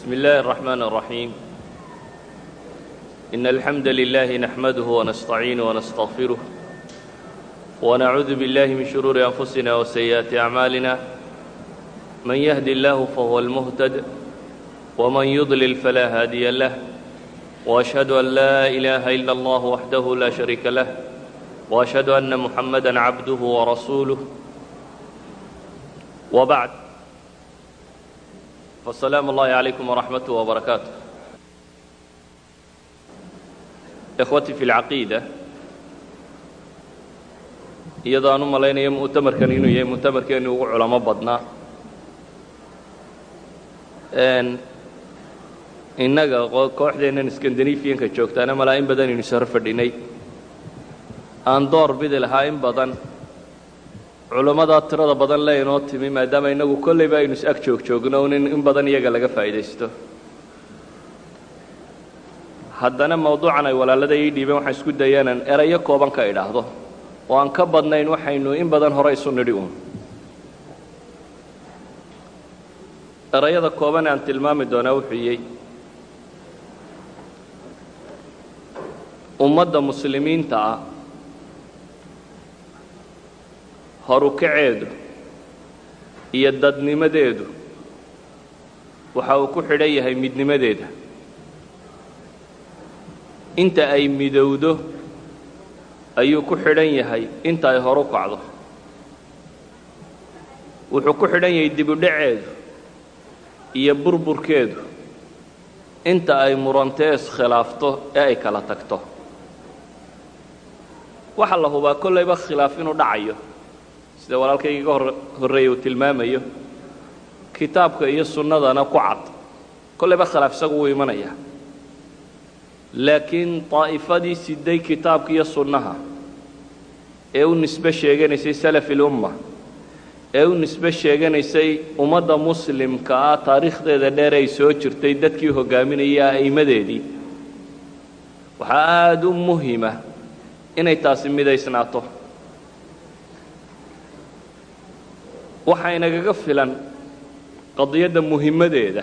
بسم الله الرحمن الرحيم إن الحمد لله نحمده ونستعينه ونستغفره ونعوذ بالله من شرور أنفسنا وسيئات أعمالنا من يهد الله فهو المهتد ومن يضلل فلا هادي له وأشهد أن لا إله إلا الله وحده لا شريك له وأشهد أن محمدا عبده ورسوله وبعد فالسلام الله عليكم ورحمته وبركاته إخوتي في العقيدة iyadoo aan u malaynayo mu'tamarkan inuu yahay mu'tamarkeeni ugu culamo badnaa innaga kooxdeennan skandinafiyanka joogtaana malaa in badan aynu saro fadhinay aan door bidi lahaa in badan culammadaa tirada badan le inoo timi maadaama innagu kollayba aynu is ag joog joogno un in badan iyaga laga faa'iidaysto. Haddana mawduucan ay walaalada ii dhiibeen waxaan isku daya inaan erayo kooban ka idhaahdo. Oo aan ka badnayn waxaynu in badan hore isu nidhi uun. Erayada kooban aan tilmaami doonaa wuxuu yey ummadda muslimiinta ah horukaceedu iyo dadnimadeedu. Waxa uu ku xidhan yahay midnimadeeda. Inta ay midowdo ayuu ku xidhan yahay inta ay horu kacdo. Wuxuu ku xidhan yahay dibudhaceedu iyo burburkeedu inta ay murantee iskhilaafto ee ay kala tagto. Waxaa la hubaa kollayba khilaaf inuu dhacayo sida walaalkayga iga hor horreeya uu tilmaamayo kitaabka iyo sunnadana ku cad. Kollayba khilaaf isagu wuu imanayaa laakiin daa'ifadii siday kitaabka iyo sunnaha ee u nisbe sheeganaysay salafilumma ee u nisbe sheeganaysay ummadda muslimka ah taariikhdeeda dheer ay soo jirtay dadkii hoggaaminaya a'immadeedii waxaa aada u muhima inay taasi midaysnaato waxaa inagaga filan qadiyadda muhimmadeeda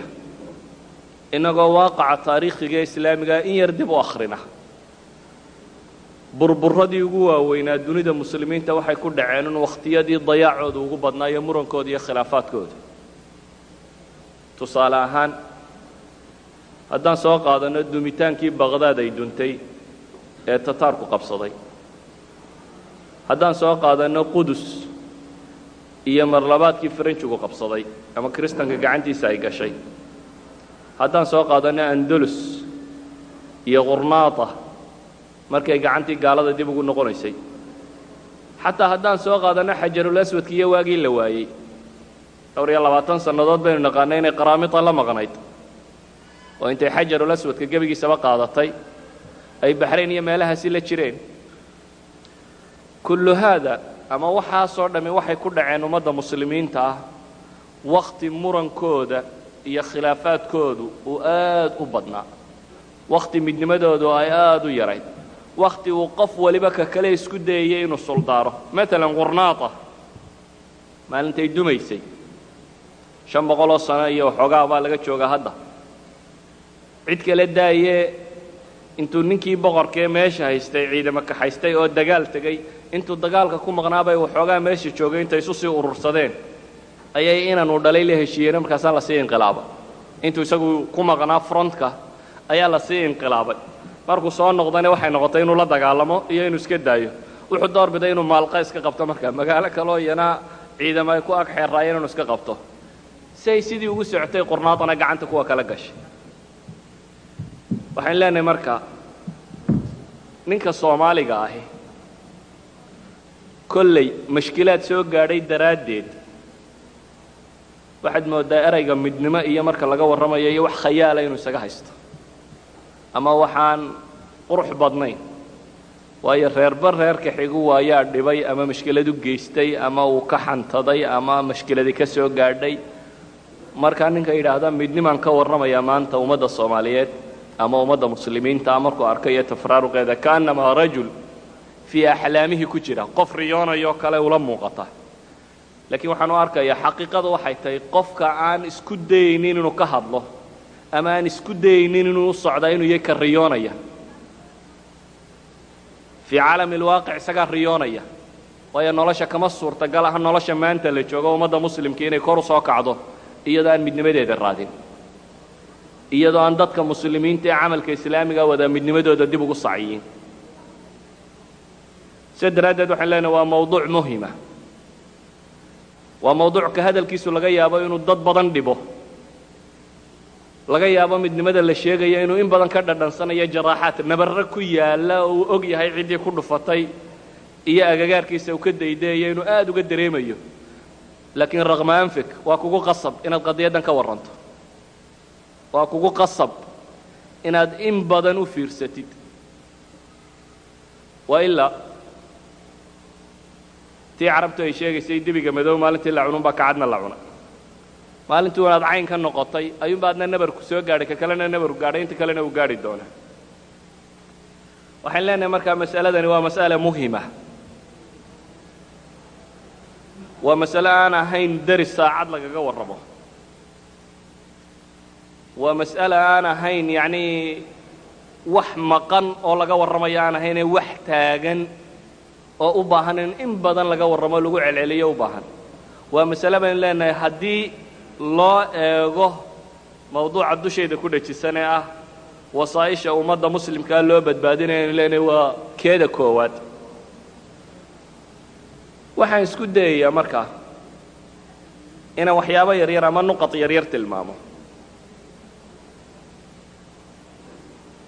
innagoo waaqaca taariikhiga islaamigaa in yar dib u akhrina. Burburadii ugu waaweynaa dunida muslimiinta waxay ku dhaceen in wakhtiyadii dayaacooda ugu badnaayo murankooda iyo khilaafaadkooda tusaale ahaan haddaan soo qaadanno dumitaankii baqhdaad ay duntay ee tataarku qabsaday. Haddaan soo qaadanno qudus iyo marlabaadkii faranjigu qabsaday ama kiristanka gacantiisa ay gashay. Haddaan soo qaadanno andalus iyo qurnaata markay gacantii gaalada dib ugu noqonaysay. Xataa haddaan soo qaadanno xajarul aswadka iyo waagii la waayey. Dhowr iyo labaatan sannadood baynu naqaanay inay qaraamita la maqnayd. Oo intay xajarul aswadka gebigiisaba qaadatay ay baxrayn iyo meelahaasi la jireen. Kullu haada ama waxaasoo dhammi waxay ku dhaceen ummadda muslimiinta ah. Wakhti murankooda iyo khilaafaadkoodu uu aad u badnaa. Wakhti midnimadoodu ay aada u yarayd wakhti uu qof waliba ka kale isku dayayay inuu suldaaro. Matalan qurnaata. Maalintay dumaysay. Shan boqoloo sano iyo waxoogaa baa laga joogaa hadda. Cid kale daayee intuu ninkii boqorkee meesha haystay ciidamo kaxaystay oo dagaal tegey intuu dagaalka ku maqnaabay waxoogaa meesha joogay intay isu sii urursadeen ayay inanu dhalay la heshiiyeen markaasaa la sii inqilaabay. Intuu isagu ku maqnaa frontka ayaa la sii inqilaabay. Markuu soo noqdana waxay noqotay inuu la dagaalamo iyo inuu iska daayo. Wuxuu doorbiday inuu maalqa iska qabto markaa. Magaalo kaloo iyana ciidamo ay ku ag xeerraayeen inuu iska qabto. Si ay sidii ugu socotay qurnaadana gacanta kuwa kala gashay. Waxaan leenahay marka ninka soomaaliga ahi kolley mashkilaad soo gaadhay daraaddeed. Waxaad mooddaa erayga midnimo iyo marka laga warramayo iyo wax khayaala inuu isaga haysto. Ama waxaan qurux badnayn waayo reerba reerka xigu waayaa dhibay ama mashkiladu geystay ama uu ka xantaday ama mashkiladii ka soo gaadhay. Markaa ninka yidhaahda midnimaan ka warramayaa maanta ummadda soomaaliyeed ama ummadda muslimiinta markuu arko iyo tafraaruqeeda kaannamaa rajul fii axlaamihii ku jira. Qof riyoonayoo kale ula muuqata. Laakiin waxaan u arkayaa xaqiiqadu waxay tahay qofka aan isku dayaynin inuu ka hadlo ama aan isku dayaynin inuu u socdaa inuu yahay ka riyoonaya. Fii caalami alwaaqic isagaa riyoonaya. Waayo nolosha kama suurtagal aha nolosha maanta la joogo ummadda muslimka inay kor u soo kacdo iyadoo aan midnimadeeda raadin. Iyadoo aan dadka muslimiinta ee camalka islaamiga wada midnimadooda dib ugu sacyiin sidaa daraaddeed waxaan leenahay waa mawduuc muhima. Waa mawduuc ka hadalkiisu laga yaabo inuu dad badan dhibo. Laga yaabo midnimada la sheegaya inuu in badan ka dhadhansanayo jaraaxaad. Nabarre ku yaalla oo uu og yahay ciddii ku dhufatay iyo agagaarkiisa uu ka daydayayo inuu aada uga dareemayo. Laakiin raqma anfik waa kugu qasab inaad qadiyaddan ka warranto. Waa kugu qasab inaad in badan u fiirsatid. Waa ilaa tii carabtu ay sheegaysay debiga madow maalintii la cununbaa kacadna la cuna. Maalintii unaad cayn ka noqotay ayuunba adna nabarku soo gaadhay ka kalena nabaru gaadhay inta kalena uu gaadhi doona. Waxaan leenahay markaa mas'aladani waa mas'ala muhima. Waa mas'ale aan ahayn deris saacad lagaga warramo waa mas'ale aan ahayn yacnii wax maqan oo laga warramayo aan ahaynee wax taagan oo u baahan in in badan laga warramo lagu celceliyo u baahan. Waa masale baynu leenahay haddii loo eego mawduuca dushayda ku dhajisan ee ah wasaa'isha ummadda muslimkaa loo badbaadinaya aynu leenahay waa keeda koowaad. Waxaan isku dayayaa markaa inaan waxyaabo yaryar ama nuqad yaryar tilmaamo.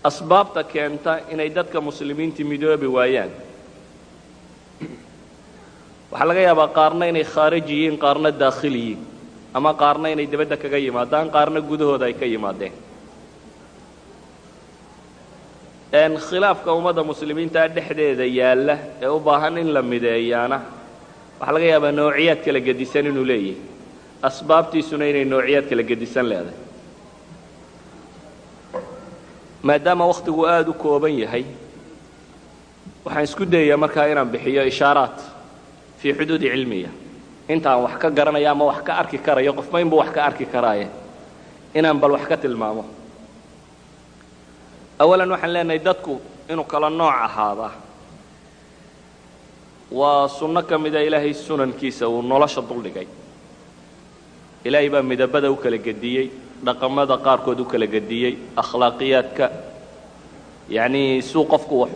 Asbaabta keenta inay dadka muslimiinta midoobi waayaan waxaa laga yaabaa qaarna inay khaarij yihiin qaarna daakhil yihiin. Ama qaarna inay dibadda kaga yimaadaan qaarna gudahooda ay ka yimaadeen. Khilaafka ummadda muslimiintaa dhexdeeda yaalla ee u baahan in la mideeyaana waxaa laga yaabaa noociyaad kala gedisan inuu leeyahay. Asbaabtiisuna inay noociyaad kala gedisan leedahay. Maadaama wakhtigu aada u kooban yahay waxaan isku dayayaa markaa inaan bixiyo ishaaraat fii xuduudi cilmiya. Intaan wax ka garanaya ama wax ka arki karayo qofba inbuu wax ka arki karaaye. Inaan bal wax ka tilmaamo. Awalan waxaan leenahay dadku inuu kala nooc ahaadaa waa sunno ka mida ilaahay sunankiisa uu nolosha duldhigay ilaahay baa midabada u kala gediyey dhaqamada qaarkood u kala gediyey akhlaaqiyaadka yacnii suu qofku wax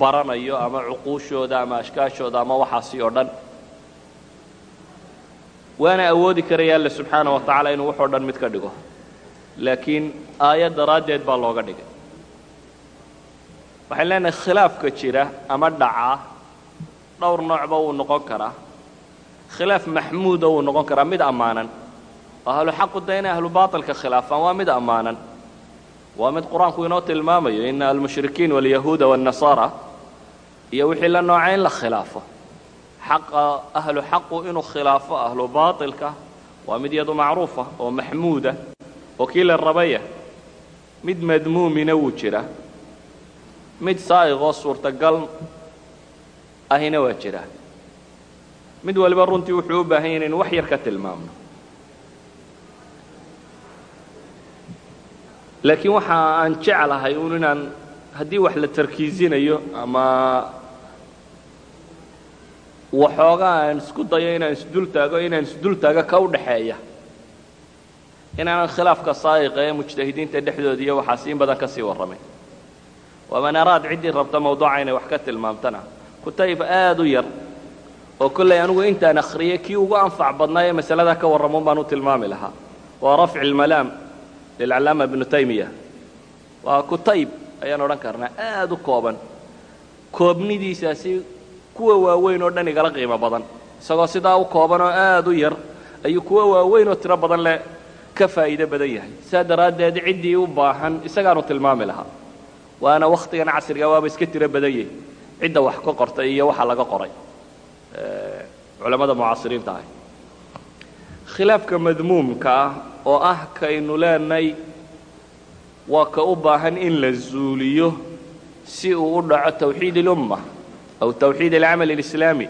baranayo ama cuquushooda ama ashkaashooda ama waxaasi oo dhan waana awoodi karaya alle subxaana wa tacaala inuu waxoo dhan mid ka dhigo. Laakiin aayad daraaddeed baa looga dhigay. Waxaan leenahay khilaafka jira ama dhacaa dhowr noocba wuu noqon karaa. Khilaaf maxmuuda wuu noqon karaa mid ammaanan. Oo ahlu xaqu da inay ahlu baatilka khilaafaan waa mid ammaanan. Waa mid qur'aanku inoo tilmaamayo ina almushrikiin walyahuuda waannasaara iyo wixii la nooca in la khilaafo xaqa ahlu xaqu inuu khilaafo ahlu baatilka waa mid yadu macruufa oo maxmuuda oo kii la rabaya mid madmuumina wuu jira mid saa'iqoo suurtagal ahina waa jira mid waliba runtii wuxuu u baahan yahy inaynu wax yar ka tilmaamno laakiin waxa aan jeclahay un inaan haddii wax la tarkiisinayo ama waxoogaa aan isku dayo inaan isdul taago inaan isdul taago ka u dhaxeeya. Inaanan khilaafka saa'iqa ee mujtahidiinta dhexdooda iyo waxaas in badan ka sii warramayn waman araad ciddii rabta mawduuca inay wax ka tilmaamtana. Kutayb aad u yar oo kollay anigu intaan akhriyay kii ugu anfac badnaa ee masaladaa ka warramoon baan u tilmaami lahaa. Waa rafci almalaam lilcallaama ibnu taymiya. Waa kutayb ayaan odhan karnaa aad u kooban. Koobnidiisaasi kuwa waaweyn oo dhan igala qiimo badan isagoo sidaa u kooban oo aad u yar ayuu kuwa waaweyn oo tiro badan leh ka faa'iido badan yahay. Saa daraaddeed ciddii u baahan isagaanu tilmaami lahaa waana wakhtigan casriga waaba iska tiro badan yahi cidda wax ka qortay iyo waxa laga qoray. Culammada mucaasiriinta ah khilaafka madmuumka ah oo ah kaynu leenay waa ka u baahan in la zuuliyo si uu u dhaco tawxiid اlumma aw tawxiid alcamal اlislaami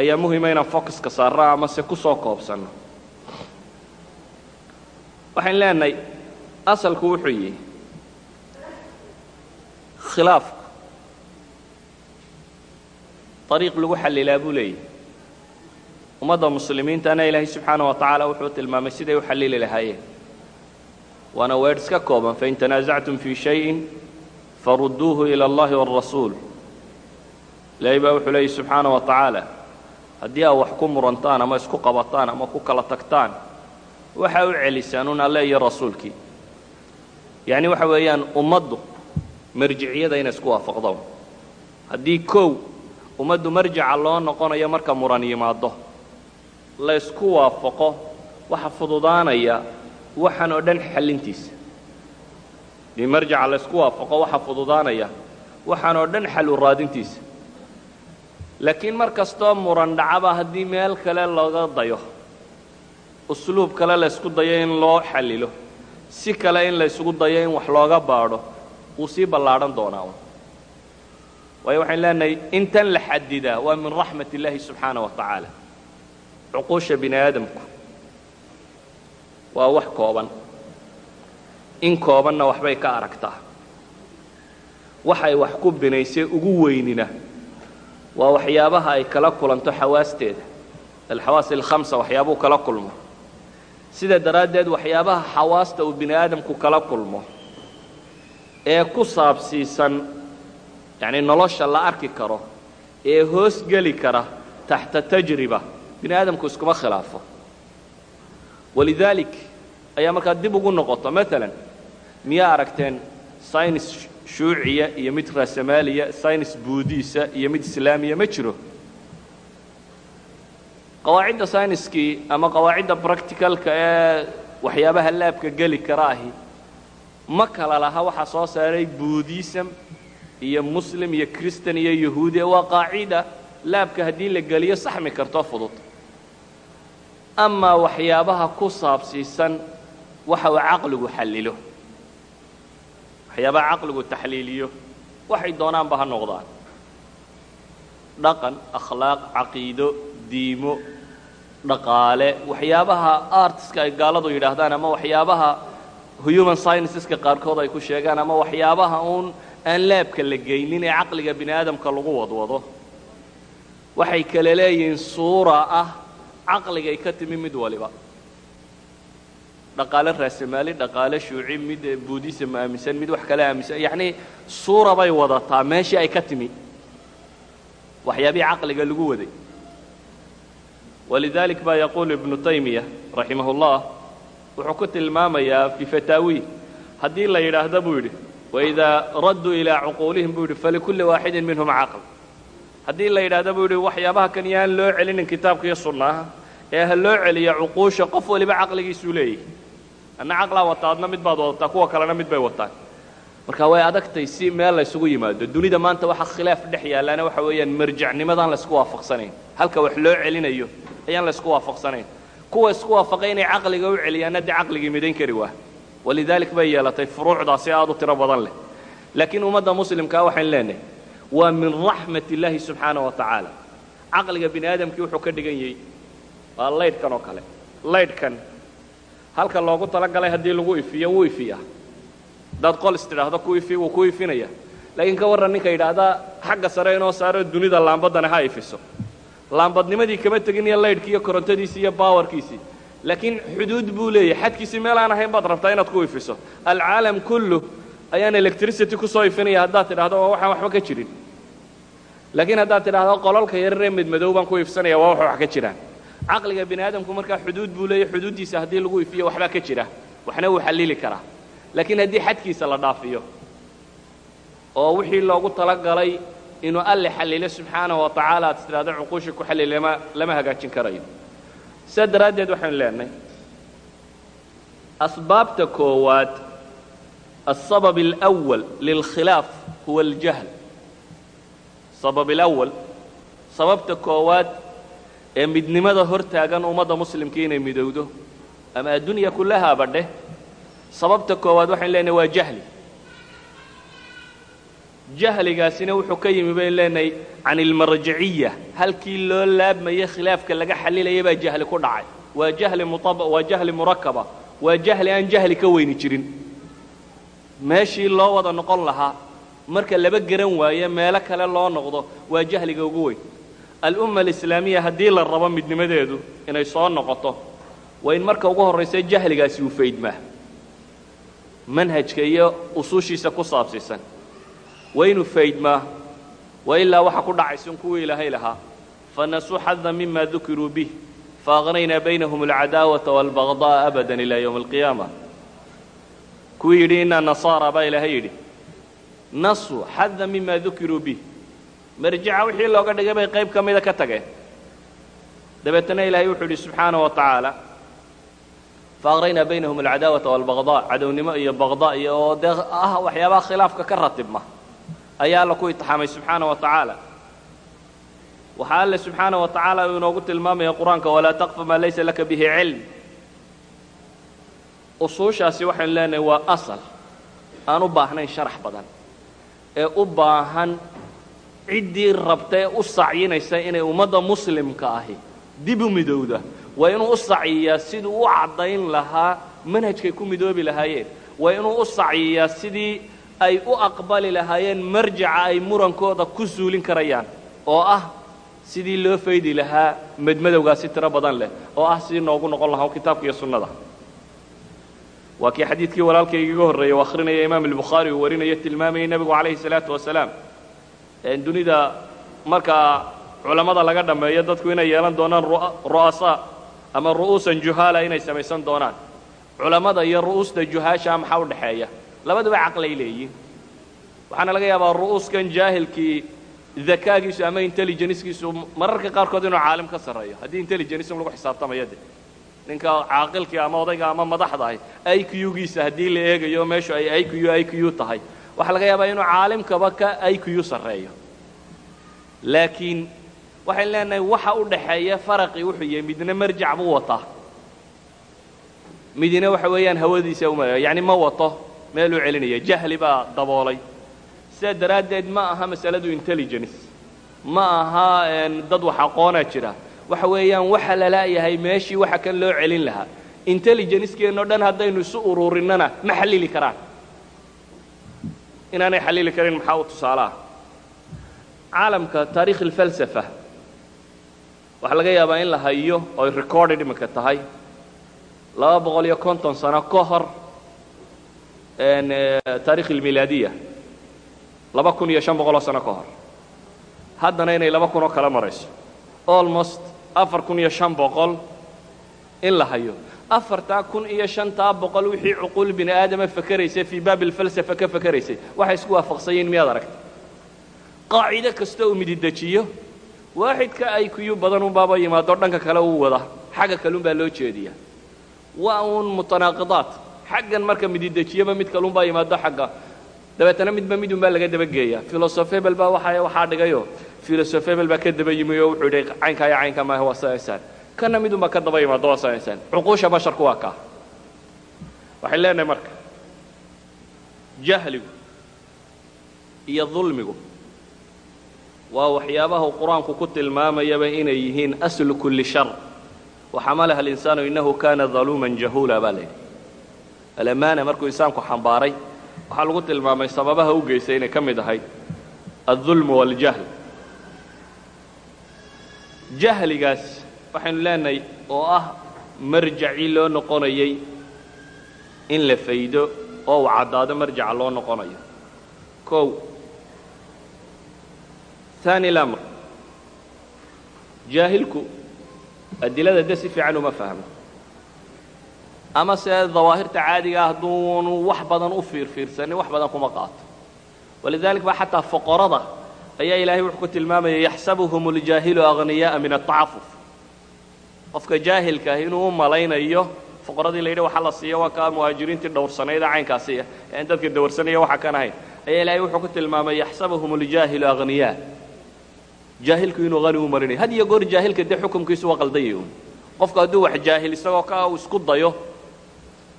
ayaa muhima inaan focuska saarno ama se ku soo koobsanno. Waxayn leenahay asalku wuxuu yihi khilaafku ariiq lagu xallilaa buu leeyahy ummadda muslimiintana ilaahay subxaana wa tacaala wuxuu tilmaamay siday u xallili lahaayeen. Waana weedh iska kooban fain tanaasactum fii shayin farudduuhu ila allahi wاlrasuul ilaahay baa wuxuu leeyahy subxaana wa tacaala haddii aa wax ku murantaan ama isku qabataan ama ku kala tagtaan waxaa u celisaan un alle iyo rasuulkii. Yacni waxa weeyaan ummaddu marjiciyada inay isku waafaqdo haddii kow ummaddu marjica loo noqonayo marka muran yimaado la ysku waafaqo waxa fududaanaya waxan oo dhan xallintiisa haddii marjica la ysku waafaqo waxa fududaanaya waxaan oo dhan xal u raadintiisa laakiin mar kastoo muran dhacaba haddii meel kale looga dayo usluub kale la ysku dayo in loo xallilo si kale in la ysugu dayo in wax looga baadho wuu sii ballaadhan doonaa waayo waxayn leenahay intan la xadidaa waa min raxmat illaahi subxaana wa tacaala. Cuquusha bini aadamku waa wax kooban. In koobanna waxbay ka aragtaa. Waxay wax ku binaysay ugu weynina waa waxyaabaha ay kala kulanto xawaasteeda. Alxawaas alkhamsa waxyaabuu kala kulmo. Sida daraaddeed waxyaabaha xawaasta uu bini aadamku kala kulmo ee ku saabsiisan yacni nolosha la arki karo ee hoos geli kara taxta tajriba bini aadamku iskuma khilaafo. Walidaalik ayaa markaa dib ugu noqoto. Maalan miyaa aragteen saynis shuuciya iyo mid raasamaaliya saynis buudiisa iyo mid islaamiya ma jiro. Qawaacidda sayniskii ama qawaacidda practicalka ee waxyaabaha laabka geli kara ahi ma kala laha waxaa soo saaray buudism iyo muslim iyo christan iyo yahuudi. Waa qaacida laabka haddii la geliyo saxmi karto fudud. Amaa waxyaabaha ku saabsiisan waxa uu caqligu xallilo waxyaabaha caqligu taxliiliyo waxay doonaanba ha noqdaan. Dhaqan akhlaaq caqiido diimo dhaqaale waxyaabaha artiska ay gaaladu yidhaahdaan ama waxyaabaha human scienceska qaarkood ay ku sheegaan ama waxyaabaha uun aan laabka la geynin ee caqliga bini aadamka lagu wadwado. Waxay kale leeyihiin suura ah caqligay ka timi mid waliba dhaqaale raasamaali dhaqaale shuuci mid buudism aaminsan mid wax kale aaminsan. Yacnii suura bay wadataa meeshii ay ka timi. Waxyaabihii caqliga lagu waday. Walidalik baa yaquulu ibnu taymiya raximah اllah wuxuu ku tilmaamayaa fii fataawi. Haddii la yidhaahdo buu yidhi waidaa radduu ilaa cuquulihim buu yidhi falikulli waaxidin minhum caql haddii la yidhaahdo buu yidhi waxyaabaha kan yaan loo celinin kitaabka iyo sunnaha ee ha loo celiya cuquusha qof waliba caqligiisuu leeyahy anna caqlaa wataa adna mid baad wadataa kuwa kalena mid bay wataan marka way adagtay si meel laysugu yimaado. Dunida maanta waxa khilaaf dhex yaallaana waxa weeyaan marjacnimadaan laysku waafaqsanayn. Halka wax loo celinayo ayaan laysku waafaqsanayn. Kuwa isku waafaqay inay caqliga u celiyaanna dee caqligii midayn kari waa. Walidaalik bay yeelatay furuucdaasi aad u tiro badan leh. Laakiin ummadda muslimkaa waxayn leenahay waa min raxmat illaahi subxaana wa tacaala. Caqliga bini aadamkii wuxuu ka dhigan yahay waa laydhkan oo kale. Laydhkan halka loogu talagalay haddii lagu ifiyo wuu ifiyaa haddaad qolis tidhaahdo ku ifi wuu ku ifinaya laakiin ka warran ninka yidhaahdaa xagga sare inoo saaro dunida laambaddana ha ifiso laambadnimadii kama tegin iyo laydhkii iyo korontadiisii iyo baawarkiisii. Laakiin xuduud buu leeyahay xadkiisii meel aan ahayn baad rabtaa inaad ku ifiso alcaalam kullu ayaan electricity ku soo ifinaya haddaad tidhahdo waa waxaan waxba ka jirin. Laakiin haddaad tidhaahdo qolalka yararee midmadow baan ku ifsanaya waa wax wax ka jiraan caqliga bini aadamku markaa xuduud buu leeyahy xuduuddiisa haddii lagu ifiyo waxbaa ka jira waxna wuu xallili karaa. Laakiin haddii xadkiisa la dhaafiyo oo wixii loogu talagalay inuu alle xallilo subxaanahu wa tacaala aad tidhaahdo cuquusha ku xallili ma lama hagaajin karayo. Saa daraaddeed waxaynu leenahay asbaabta koowaad asabab alأwal lilkhilaaf huwa aljahl. Sabab alawal sababta koowaad ee midnimada hor taagan ummadda muslimka inay midowdo ama addunya kulahaaba dheh sababta koowaad waxaynu leenahay waa jahli. Jahligaasina wuxuu ka yimi baynu leenahay can ilmarjiciya halkii loo laabmayey khilaafka laga xalilayay baa jahli ku dhacay. Waa jahli muab waa jahli murakaba waa jahli aan jahli ka weyni jirin. Meeshii loo wada noqon lahaa marka laba garan waaye meelo kale loo noqdo waa jahliga ugu weyn alumma alislaamiya haddii la rabo midnimadeedu inay soo noqoto waa in marka ugu horraysa jahligaasi uu faydmaa manhajka iyo usuushiisa ku saabsiisan. Waa inuu faydmaa wa ilaa waxa ku dhacaysun kuwii ilaahay lahaa. Fanasuu xada mima dukiruu bih faaqnaynaa baynahum alcadaawata waalbagda'a abadan ilaa yowmi alqiyaama. Kuwii yidhi inaa nasaara baa ilaahay yidhi. Nasuu xada mima dukiruu bih marjica wixii looga dhigay bay qayb ka mida ka tageen. Dabeetana ilaahay wuxuu yidhi subxaana wa tacaala faaqraynaa baynahum alcadaawata waalbagdaa cadownimo iyo bagda iyo oo dee ah waxyaabaha khilaafka ka ratibma ayaa alla ku itixaamay subxaana wa tacaala. Waxaa alle subxaana wa tacaala uu inoogu tilmaamaya qur'aanka walaa taqfu maa laysa laka bihi cilm. Usuushaasi waxaynu leenahay waa asal aan u baahnayn sharax badan ee u baahan ciddii rabta ee u sacyinaysa inay ummadda muslimka ahi. Dib u midowda. Waa inuu u sacyiyaa siduu u caddayn lahaa manhajkay ku midoobi lahaayeen. Waa inuu u sacyiyaa sidii ay u aqbali lahaayeen marjaca ay murankooda ku suulin karayaan. Oo ah sidii loo faydi lahaa madmadowgaasi tiro badan leh. Oo ah sidii noogu noqon lahaa kitaabka iyo sunnada. Waa kii xadiidkii walaalkayga iga horreeyey u akhrinaya imaam albukhaari uu warinayo tilmaamayay nebigu calayhi salaatu wasalaam dunida markaa culammada laga dhammeeyo dadku inay yeelan doonaan ru'asaa ama ru'uusan juhaala inay samaysan doonaan. Culammada iyo ru'uusta juhaasha maxaa u dhexeeya labaduba caqlay leeyihiin waxaana laga yaabaa ru'uuskan jaahilkii dakaagiisu ama intelligencekiisu mararka qaarkood inuu caalim ka sarreeyo. Haddii intelligence in lagu xisaabtamayo de ninka caaqilkii ama odayga ama madaxda ahi i q giisa haddii la eegayo meeshu ay i q i q tahay waxaa laga yaabaa inuu caalimkaba ka q sarreeyo. Laakiin waxaynu leenahay waxa u dhaxeeya faraqii wuxuu yahay midna marjac buu wataa. Midina waxa weeyaan hawadiisa uma yacni ma wato meeluu celinaya jahli baa daboolay. Sidaa daraaddeed ma aha masaladu intelligence ma aha dad wax aqoonaa jira. Waxa weeyaan waxa la meeshii waxa kan loo celin lahaa. Intelligencekeenno dhan haddaynu isu ururinnana ma xallili karaan inaanay xallili karin maxaa u tusaalaha caalamka taarikh alfalsafa. Waxaa laga yaabaa in la hayo oy recorded iminka tahay. Laba boqol iyo konton sano ka hor taarikh almilaadiya. Laba kun iyo shan boqoloo sano ka hor. Haddana inay laba kun oo kala marayso. Almost afar kun iyo shan boqol in la hayo afartaa kun iyo shantaa boqol wixii cuquul bini aadama fakeraysay fii baabi alfalsafa ka fakeraysay waxay isku waafaqsanyiin miyaad aragta qaacido kasta uu mididejiyo waaxidka ay kuyu badan unbaaba yimaado dhanka kale uu wada. Xagga kalunbaa loo jeediya waa uun mutanaaqidaat xaggan marka mididejiyaba mid kalunbaa yimaado xagga. Dabeetana midba midunbaa laga dabageeya filosof hebel baa waxaa dhigayo. Filosof hebel baa ka daba yimi oo wuxuu yidhi caynkaa iyo caynkaa maaha waa saansaan kana midunbaa ka daba yimaado waa saansaan cuquusha basharku waa kaa waxay leenahay marka jahligu iyo dulmigu waa waxyaabaha qur'aanku ku tilmaamayaba inay yihiin aslu kulli shar. Waxamalaha alinsaanu innahu kana daluuman jahuula baa la yidhi. Alamaana markuu insaanku xambaaray waxaa lagu tilmaamay sababaha u geystay inay ka mid ahayd aldulmu waaljahl jahligaas waxaynu leenahay oo ah marjacii loo noqonayay in la faydo oo uu caddaado marjaca loo noqonayo kow ثاني الأمر jaahilku adilada de si fiican uma fahmo ama se dawaahirta caadiga ah hadduunu wax badan u fiirfiirsanin wax badan kuma qaato walidalik ba xataa foqorada ayaa ilaahay wuxuu ku tilmaamaya yaxsabuhum اljaahilu aغniyaءa min التacafuf qofka jaahilka ah inuu u malaynayo foqoradii la yidhi waxa la siiya waa kaa muhaajiriintii dhowrsanayda caynkaasi aan dadka dawarsanaya waxa kan ahayn ayaa ilaahay wuxuu ku tilmaamay yaxsabuhum اljaahilu aغniyaa jaahilku inuu hani u marinayo had iyo goor jaahilka dee xukumkiisu waa qaldayay un qofku hadduu wax jaahil isagoo ka uu isku dayo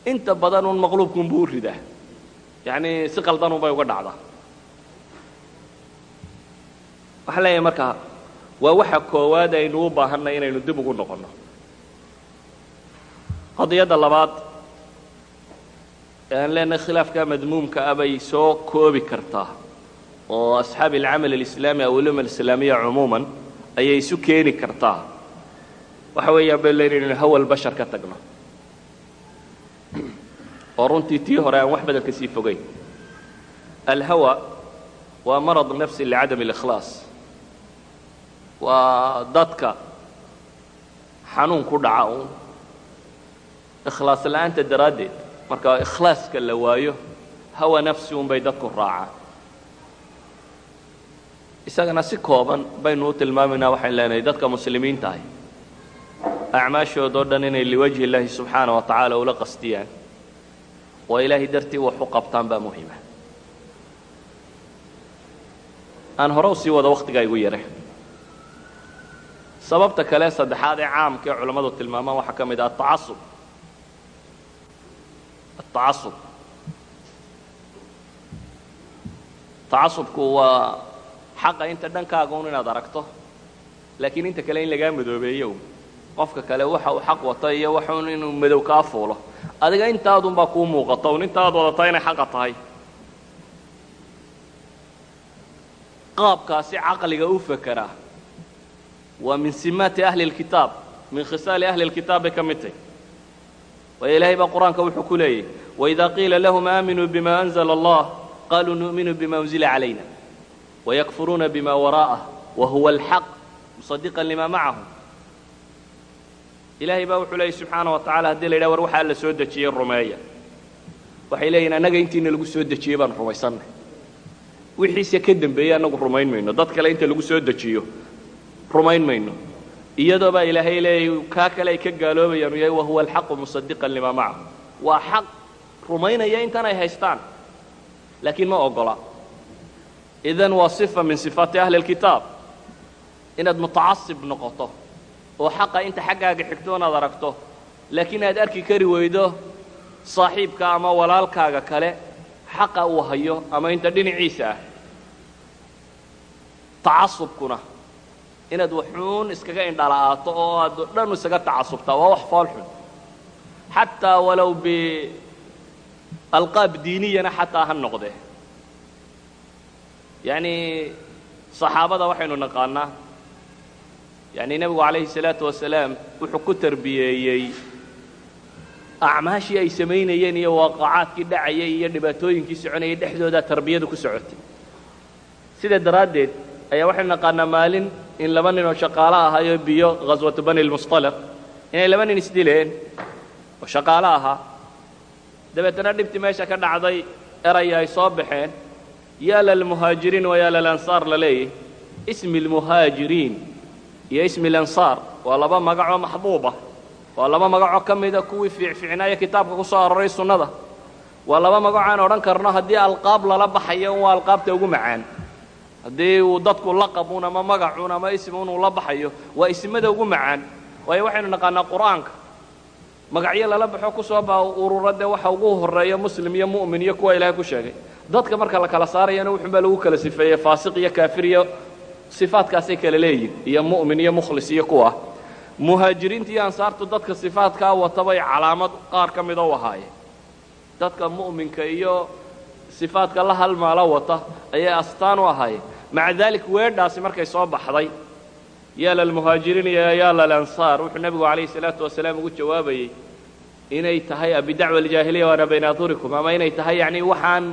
inta badan un maqluubkunbuu u ridaa. Yacnii si qaldanun bay uga dhacdaa. Waxaan leeyahay markaa waa waxa koowaad aynu u baahannay inaynu dib ugu noqonno qadiyadda labaad aan leenahay khilaafka madmuumka ah soo koobi kartaa oo asxaabi alcamal alislaami aw ulum alislaamiya cumuuman ayay isu keeni kartaa. Waxa weeyaan bay leyn inu hawal bashar ka tagno. Oo runtii tii hore aan wax badan sii fogayn alhawa waa marad nafsi licadam اlikhlaas waa dadka xanuun ku dhaca uun ikhlaas la'aanta daraaddeed marka ikhlaaska la waayo hawa nafsi un bay dadku raacaan isagana si kooban baynu u tilmaamaynaa waxayn leenahay dadka muslimiinta ahi acmaashoodao dhan inay liwajhi illaahi subxaana wa tacaala ula qastiyaan oo ilaahay dartii wax u qabtaan baa muhima aan hore u sii wado wakhtigaa igu yare sababta kale saddexaad ee caamka ee culammadu tilmaamaan waxaa ka mid ah atacasub atacasub tacasubku waa xaqa inta dhankaaga un inaad aragto laakiin inta kale in lagaa madoobeeyo qofka kale waxa uu xaq wato iyo waxun inuu madow kaa fuulo adiga intaadunbaa kuu muuqato un intaad wadataa inay xaqa tahay qaabkaasi caqliga u fekeraa waa min simaati ahli اlkitaab min khisaali ahli اlkitaab bay ka mid tahy waayo ilaahay baa qur'aanka wuxuu ku leeyahy waidaa qiila lahum aaminuu bima anzla allah qaluu nu'minu bima unzila calayna wayakfuruuna bima waraa'ah wa huwa alxaq musadiqan lima macahum ilaahay baa wuxuu leeyay subxaana wa tacala haddii la yidhaha war waxaa la soo dejiyey rumeeya. Waxay leeyihiin annaga intiina lagu soo dejiyey baan rumaysannay wixiise ka dembeeyey annagu rumayn mayno. Dad kale inta lagu soo dejiyo rumayn mayno iyadoo baa ilaahay leeyay kaa kale ay ka gaaloobayaan yahay wa huwa alxaqu musadiqan lima macahum waa xaq rumaynaya intan ay haystaan laakiin ma ogola. Idan waa sifa min sifaati ahli اlkitaab inaad mutacasib noqoto oo xaqa inta xaggaaga xigto inaad aragto laakiin aad arki kari weydo saaxiibka ama walaalkaaga kale xaqa uu hayo ama inta dhinaciisa ah. Tacasubkuna inaad waxuun iskaga indhala'aato oo aad dhan isaga tacasubtaa waa wax fool xun. Xataa walow bialqaab diiniyana xataa ha noqdee. Yacni saxaabada waxaynu naqaanaa. Yacni nebigu calayhi salaatu wasalaam wuxuu ku tarbiyeeyey acmaashii ay samaynayeen iyo waaqacaadkii dhacayay iyo dhibaatooyinkii soconayay dhexdoodaa tarbiyadu ku socotay. Sidaa daraaddeed ayaa waxaynu naqaanaa maalin in laba nin oo shaqaalo ahaayoo biyo ghaswatu bani lmusطalaq inay laba nin isdileen oo shaqaalo ahaa dabeetana dhibtii meesha ka dhacday eraya ay soo baxeen yaa lalmuhaajiriin wa yaa lalansaar la leeyahy ismi lmuhaajiriin iyo ismi lansaar waa laba magacoo maxbuuba waa laba magacoo ka mida kuwii fiicfiicnaaya kitaabka ku soo aroray sunnada. Waa laba magaco aan odhan karno haddii alqaab lala baxayo un waa alqaabta ugu macaan haddii uu dadku laqabuun ama magacuun ama ismuun uu la baxayo waa ismada ugu macaan. Waayo waxaynu naqaanaa qur'aanka. Magacyo lala baxo ku soo baa urura dee waxa ugu horreeya muslim iyo mu'min iyo kuwa ilaahay ku sheegay. Dadka marka la kala saarayana wuxun baa lagu kala sifeeyey faasiq iyo kaafir iyo sifaadkaasay kala leeyihiin iyo mu'min iyo mukhlis iyo kuwa. Muhaajiriinta iyo ansaartu dadka sifaadkaa wata bay calaamad qaar ka mida u ahaayeen dadka mu'minka iyo sifaadka la halmaala wata ayay astaan u ahaayeen maca daalik weedhaasi markay soo baxday yaa lalmuhaajiriin iyo yaa lalansaar wuxuu nebigu calayhi salaatu wasalaam ugu jawaabayey inay tahay abidacwa aljaahiliya waana bayna adhurikum ama inay tahay yacni waxaan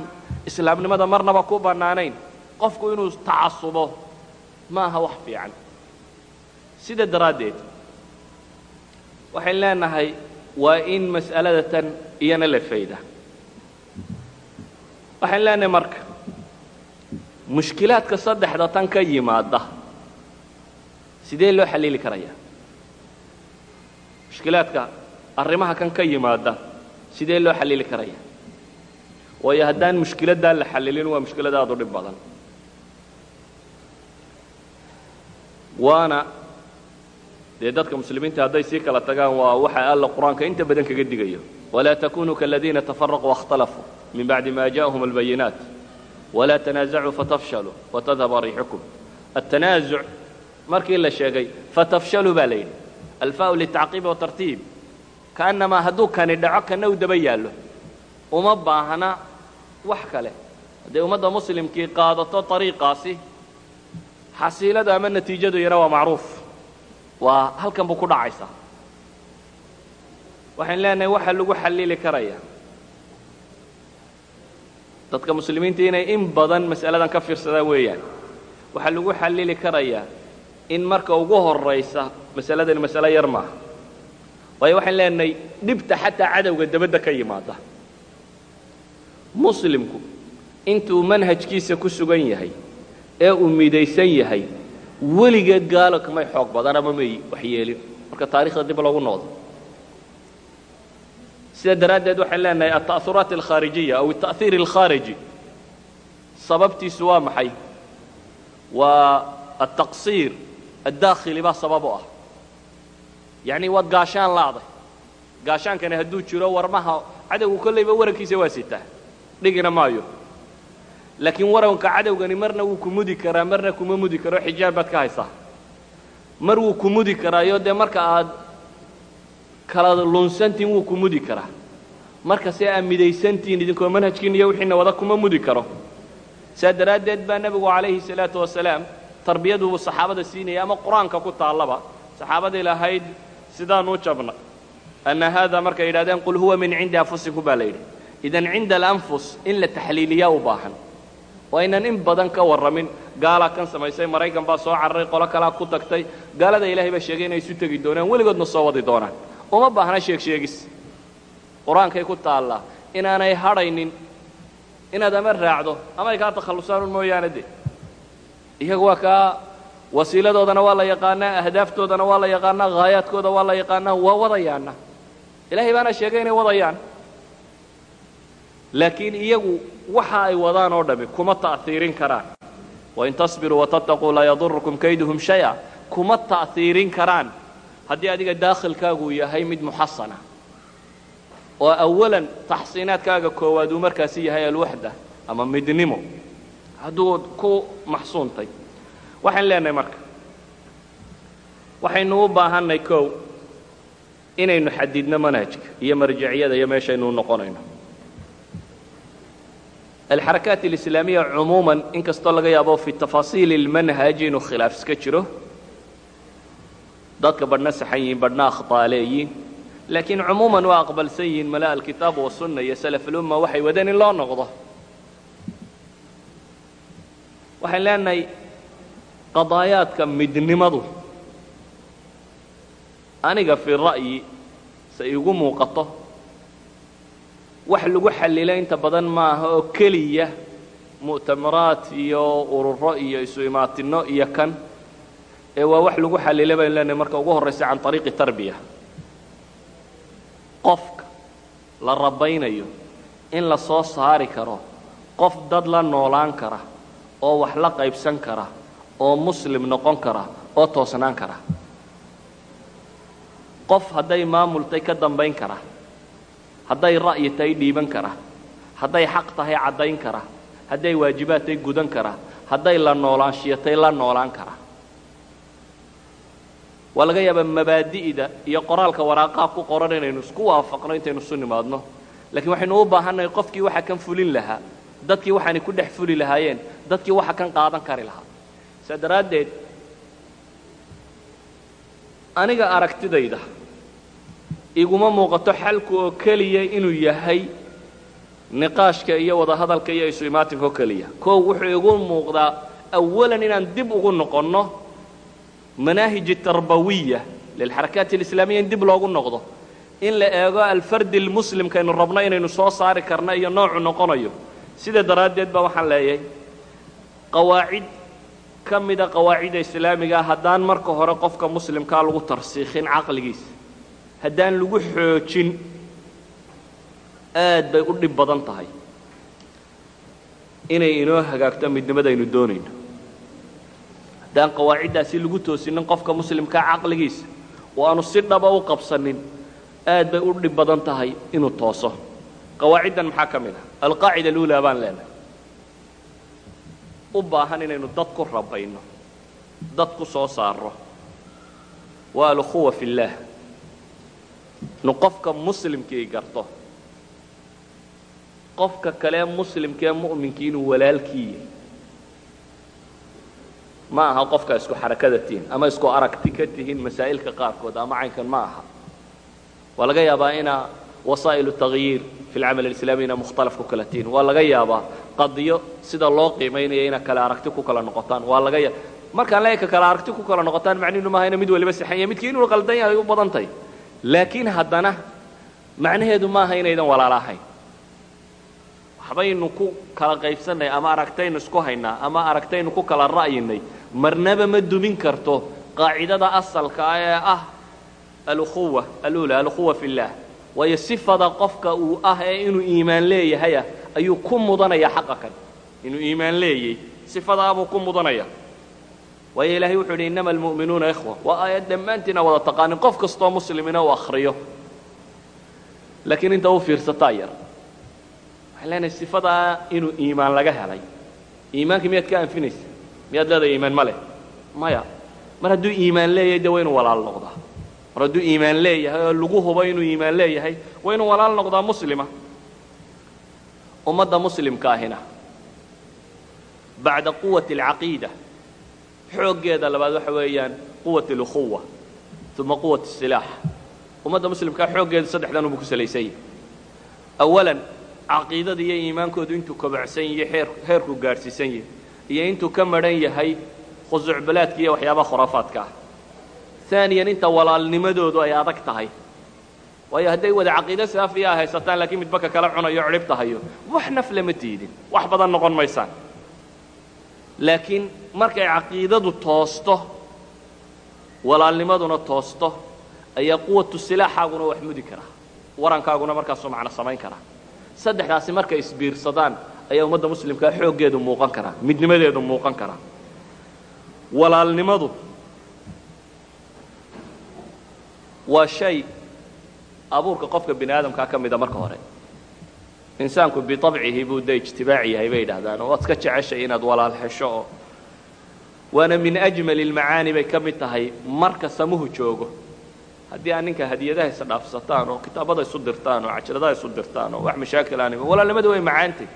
islaamnimada marnaba ku bannaanayn. Qofku inuu tacasubo ma aha wax fiican. Sida daraaddeed waxayn leenahay waa in mas'alada tan iyana la fayda waxayn leenahay marka mushkilaadka saddexda tan ka yimaada sidee loo xalili karayaa? Mushkilaadka arrimaha kan ka yimaada sidee loo xalili karayaa? Waayo haddaan mushkiladdaa la xallilin waa mushkilad aad u dhib badan. Waana dee dadka muslimiinta hadday sii kala tagaan waa waxa alla qur'aanka inta badan kaga digayo. Walaa takunuu kaladiina tafaraquu waاkhtalafuu min bacdi ma ja'ahum albayinaat walaa tanaasacuu fatafshaluu watadhaba riixukum atanaasuc markii la sheegay fatafshaluu baa la yidhi alfaau litacqiibi watartiib kaannamaa hadduu kani dhaco kana u daba yaallo uma baahna wax kale hadday ummadda muslimkii qaadato ariiqaasi xasiilada ama natiijadu iyana waa macruuf waa halkan buu ku dhacaysaa waxayn leenahay waxa lagu xallili karaya dadka muslimiinta inay in badan mas'aladan ka fiirsadaan weeyaan. Waxaa lagu xallili karayaa in marka ugu horaysa masaladani masale yar maaha waayo waxaan leenahay dhibta xataa cadowga dabadda ka yimaada. Muslimku intuu manhajkiisa ku sugan yahay ee uu midaysan yahay weligeed gaalo kamay xoog badan ama may waxyeelin. Marka taarikhda dib loogu noqdo sida daraaddeed waxaan leenahay alta'huuraat alkhaarijiya aw alta'hiir alkhaariji. Sababtiisu waa maxay? Waa altaqsiir addaakhili baa sabab u ah. Yacni waad gaashaan la'day gaashaankani hadduu jiro warmaha cadowgu kollayba warankiisa waa sitaa dhigina maayo. Laakiin waranka cadowgani marna wuu ku mudi karaa marna kuma mudi karo xijaab baad ka haysaa. Mar wuu ku mudi karaayo dee marka aad kala lunsantiin wuu ku mudi karaa. Marka se aad midaysantiin idinkoo manhajkiin iyo wixiina wada kuma mudi karo. Saa daraaddeed baa nebigu calayhi salaatu wasalaam tarbiyaduu saxaabada siinaya ama qur'aanka ku taallaba. Saxaabadii lahayd sidaanuu jabna. Anna haada markay yidhahdeen qul huwa min cindi anfusikum baa la yidhi. Idan cinda alanfus in la taxliiliyaa u baahan. Waa inaan in badan ka warramin. Gaalaa kan samaysay maraykan baa soo cararay qolo kalaa ku tagtay. Gaalada ilaahay baa sheegay inay isu tegi doonaan weligoodna soo wadi doonaan uma baahna sheeg sheegis. Qur'aankay ku taallaa inaanay hadhaynin inaad ama raacdo ama kaa takhallusaan mooyaane de iyaga waa kaa wasiiladoodana waa la yaqaanaa ahdaaftoodana waa la yaqaanaa haayaadkooda waa la yaqaanaa waa wadayaana ilaahay baana sheegay inay wadayaan. Laakiin iyagu waxa ay wadaan oo dhami kuma ta'hiirin karaan. Wain tasbiruu watattaquu laa yadurukum kayduhum shaya kuma ta'hiirin karaan haddii adiga daakhilkaagu yahay mid muxasana oo awalan taxsiinaadkaaga koowaad uu markaasi yahay alwaxda ama midnimo hadduu ku maxsuuntay. Waxaan leenahay marka waxaynu u baahannay kow inaynu xadidno manhajka iyo marjiciyada iyo meeshaynu noqonayno. Alxarakaat alislaamiya cumuuman in laga yaabo fi tafaasiili اlmanhaji inuu khilaaf iska jiro dadka badhna saxan yihiin badhna akhطaaleeyiin laakiin cumuuman waa aqbalsan yihiin mala alkitaabu wasunna iyo salafulumma waxay wadeen in loo noqdo. Waxaan leenahay qadaayaadka midnimadu aniga fii ra'yi se igu muuqato. Wax lagu xallilo inta badan maaha oo keliya mu'tamaraad iyo ururo iyo isu imaatinno iyo kan ee waa wax lagu xallila baynu leenahay. Marka ugu horraysa can طariiqi tarbiya. Qofka la rabaynayo in la soo saari karo qof dad la noolaan kara oo wax la qaybsan kara oo muslim noqon kara oo toosnaan kara. Qof hadday maamultay ka dambayn kara hadday ra'yi tahay dhiiban kara hadday xaq tahay caddayn kara hadday waajibaad tahay gudan kara hadday la noolaanshiyo la noolaan kara waa laga yaabaa mabaadi'da iyo qoraalka waraaqaha ku qoran inaynu isku waafaqno intaynu isu nimaadno. Laakiin waxaynu u baahannahay qofkii waxa kan fulin lahaa dadkii waxaanay ku dhex fuli lahaayeen dadkii waxa kan qaadan kari lahaa. Saa daraaddeed aniga aragtidayda iguma muuqato xalku oo keliya inuu yahay niqaashka iyo wadahadalka iyo isu imaatinka oo keliya. Koow wuxuu igu muuqdaa awalan inaan dib ugu noqonno manaahij tarbawiya lilxarakaat alislaamiya in dib loogu noqdo. In la eego alfardi lmuslimkaynu rabno inaynu soo saari karno iyo noocu noqonayo. Sida daraaddeed ba waxaan leeyahay. Qawaacid ka mida qawaacida islaamigaa haddaan marka hore qofka muslimkaa lagu tarsiikhin caqligiisa haddaan lagu xoojin aad bay u dhib badan tahay. Inay inoo hagaagto midnimadaynu doonayno haddaan qawaaciddaasi lagu toosinin qofka muslimkaa caqligiisa oo aanu si dhaba u qabsanin aad bay u dhib badan tahay inuu tooso. Qawaaciddan maxaa ka mid ah? Alqaacida aluulaa baan leenahay u baahan inaynu dad ku rabayno dad ku soo saarro. Waa alukhuwa fi اllaah inu qofka muslimkii garto qofka kale muslimkaee mu'minkii inuu walaalkii yahay ma aha qofka isku xarakada tihiin ama isku aragti ka tihiin masaa'ilka qaarkood ama caynkan ma aha. Waa laga yaabaa inaa wasaa'ilu tagyiir fi lcamal alislaami ina mukhtalaf ku kala tihiin waa laga yaabaa qadiyo sida loo qiimaynaya ina kale aragti ku kala noqotaan. Waa laga ya markaan leeka kale aragti ku kala noqotaan macniinu maaha ina mid waliba saxan yahay midkii inuu qaldan yahay u badan tahay laakiin haddana macnaheedu maaha inaydan walaala ahayn waxbaynu ku kala qaybsannay ama aragtaynu isku haynaa ama aragtaynu ku kala ra'yinay marnaba ma dumin karto qaacidada asalka ah ee ah alukhuwa alula alukhuwa fi اllah waayo sifada qofka uu ah ee inuu iimaan leeyahayah ayuu ku mudanaya xaqa kan inuu iimaan leeyay sifadaa buu ku mudanaya. Waayo ilahay wuxuu yidhi innama almu'minuuna ikhwa. Waa aayad dhammaantiina wada taqaanin qof kastoo muslimina uu akhriyo. Laakiin inta u fiirsataa yar waxaan leenahay sifadaa inuu iimaan laga helay. Iimaankii miyaad ka anfinaysa miyaad leedahay iimaan ma leh? Maya mar hadduu iimaan leeyahay dee waa walaal noqdaa. Mar hadduu iimaan leeyahay oo lagu hubo inuu iimaan leeyahay waa walaal noqdaa muslima. Ummadda muslimka ahina bacda quwati alcaqiida xooggeeda labaad waxa weeyaan quwat alukhuwa uma quwat asilaax ummadda muslimkaa xooggeedu saddexdan ubuu ku salaysan yahay awalan caqiidada iyo iimaankoodu intuu kobocsan yahay heer heerkuu gaadhsiisan yahay iyo intuu ka madhan yahay khusuucbalaadka iyo waxyaabaha khuraafaadka ah. Aaniyan inta walaalnimadoodu ay adag tahay. Waayo hadday wada caqiido saafiya a haysataan laakiin midba ka kala cunayo o cidhib tahayo. Wax naf lama tiidin wax badan noqon maysaan. Laakiin markay caqiidadu toosto walaalnimaduna toosto ayaa quwatu silaaxaaguna wax mudi karaa warankaaguna markaasuu macno samayn karaa saddexdaasi markay isbiirsadaan ayaa ummadda muslimkaa xooggeedu muuqan karaa midnimadeedu muuqan karaa. Walaalnimadu waa shay abuurka qofka bini aadamkaa ka mida marka hore. Insaanku biabcihi buu de ijtibaaci yahay bay yidhahdaan oo waad ka jeceshay inaad walaal hesho oo waana min ajmali lmacaani bay ka mid tahay marka samuhu joogo. Haddii aad ninka hadiyadaha isdhaafsataan oo kitaabada isu dirtaan oo cajaladaha isu dirtaan oo wax mashaakil aan walaalnimada way macaantay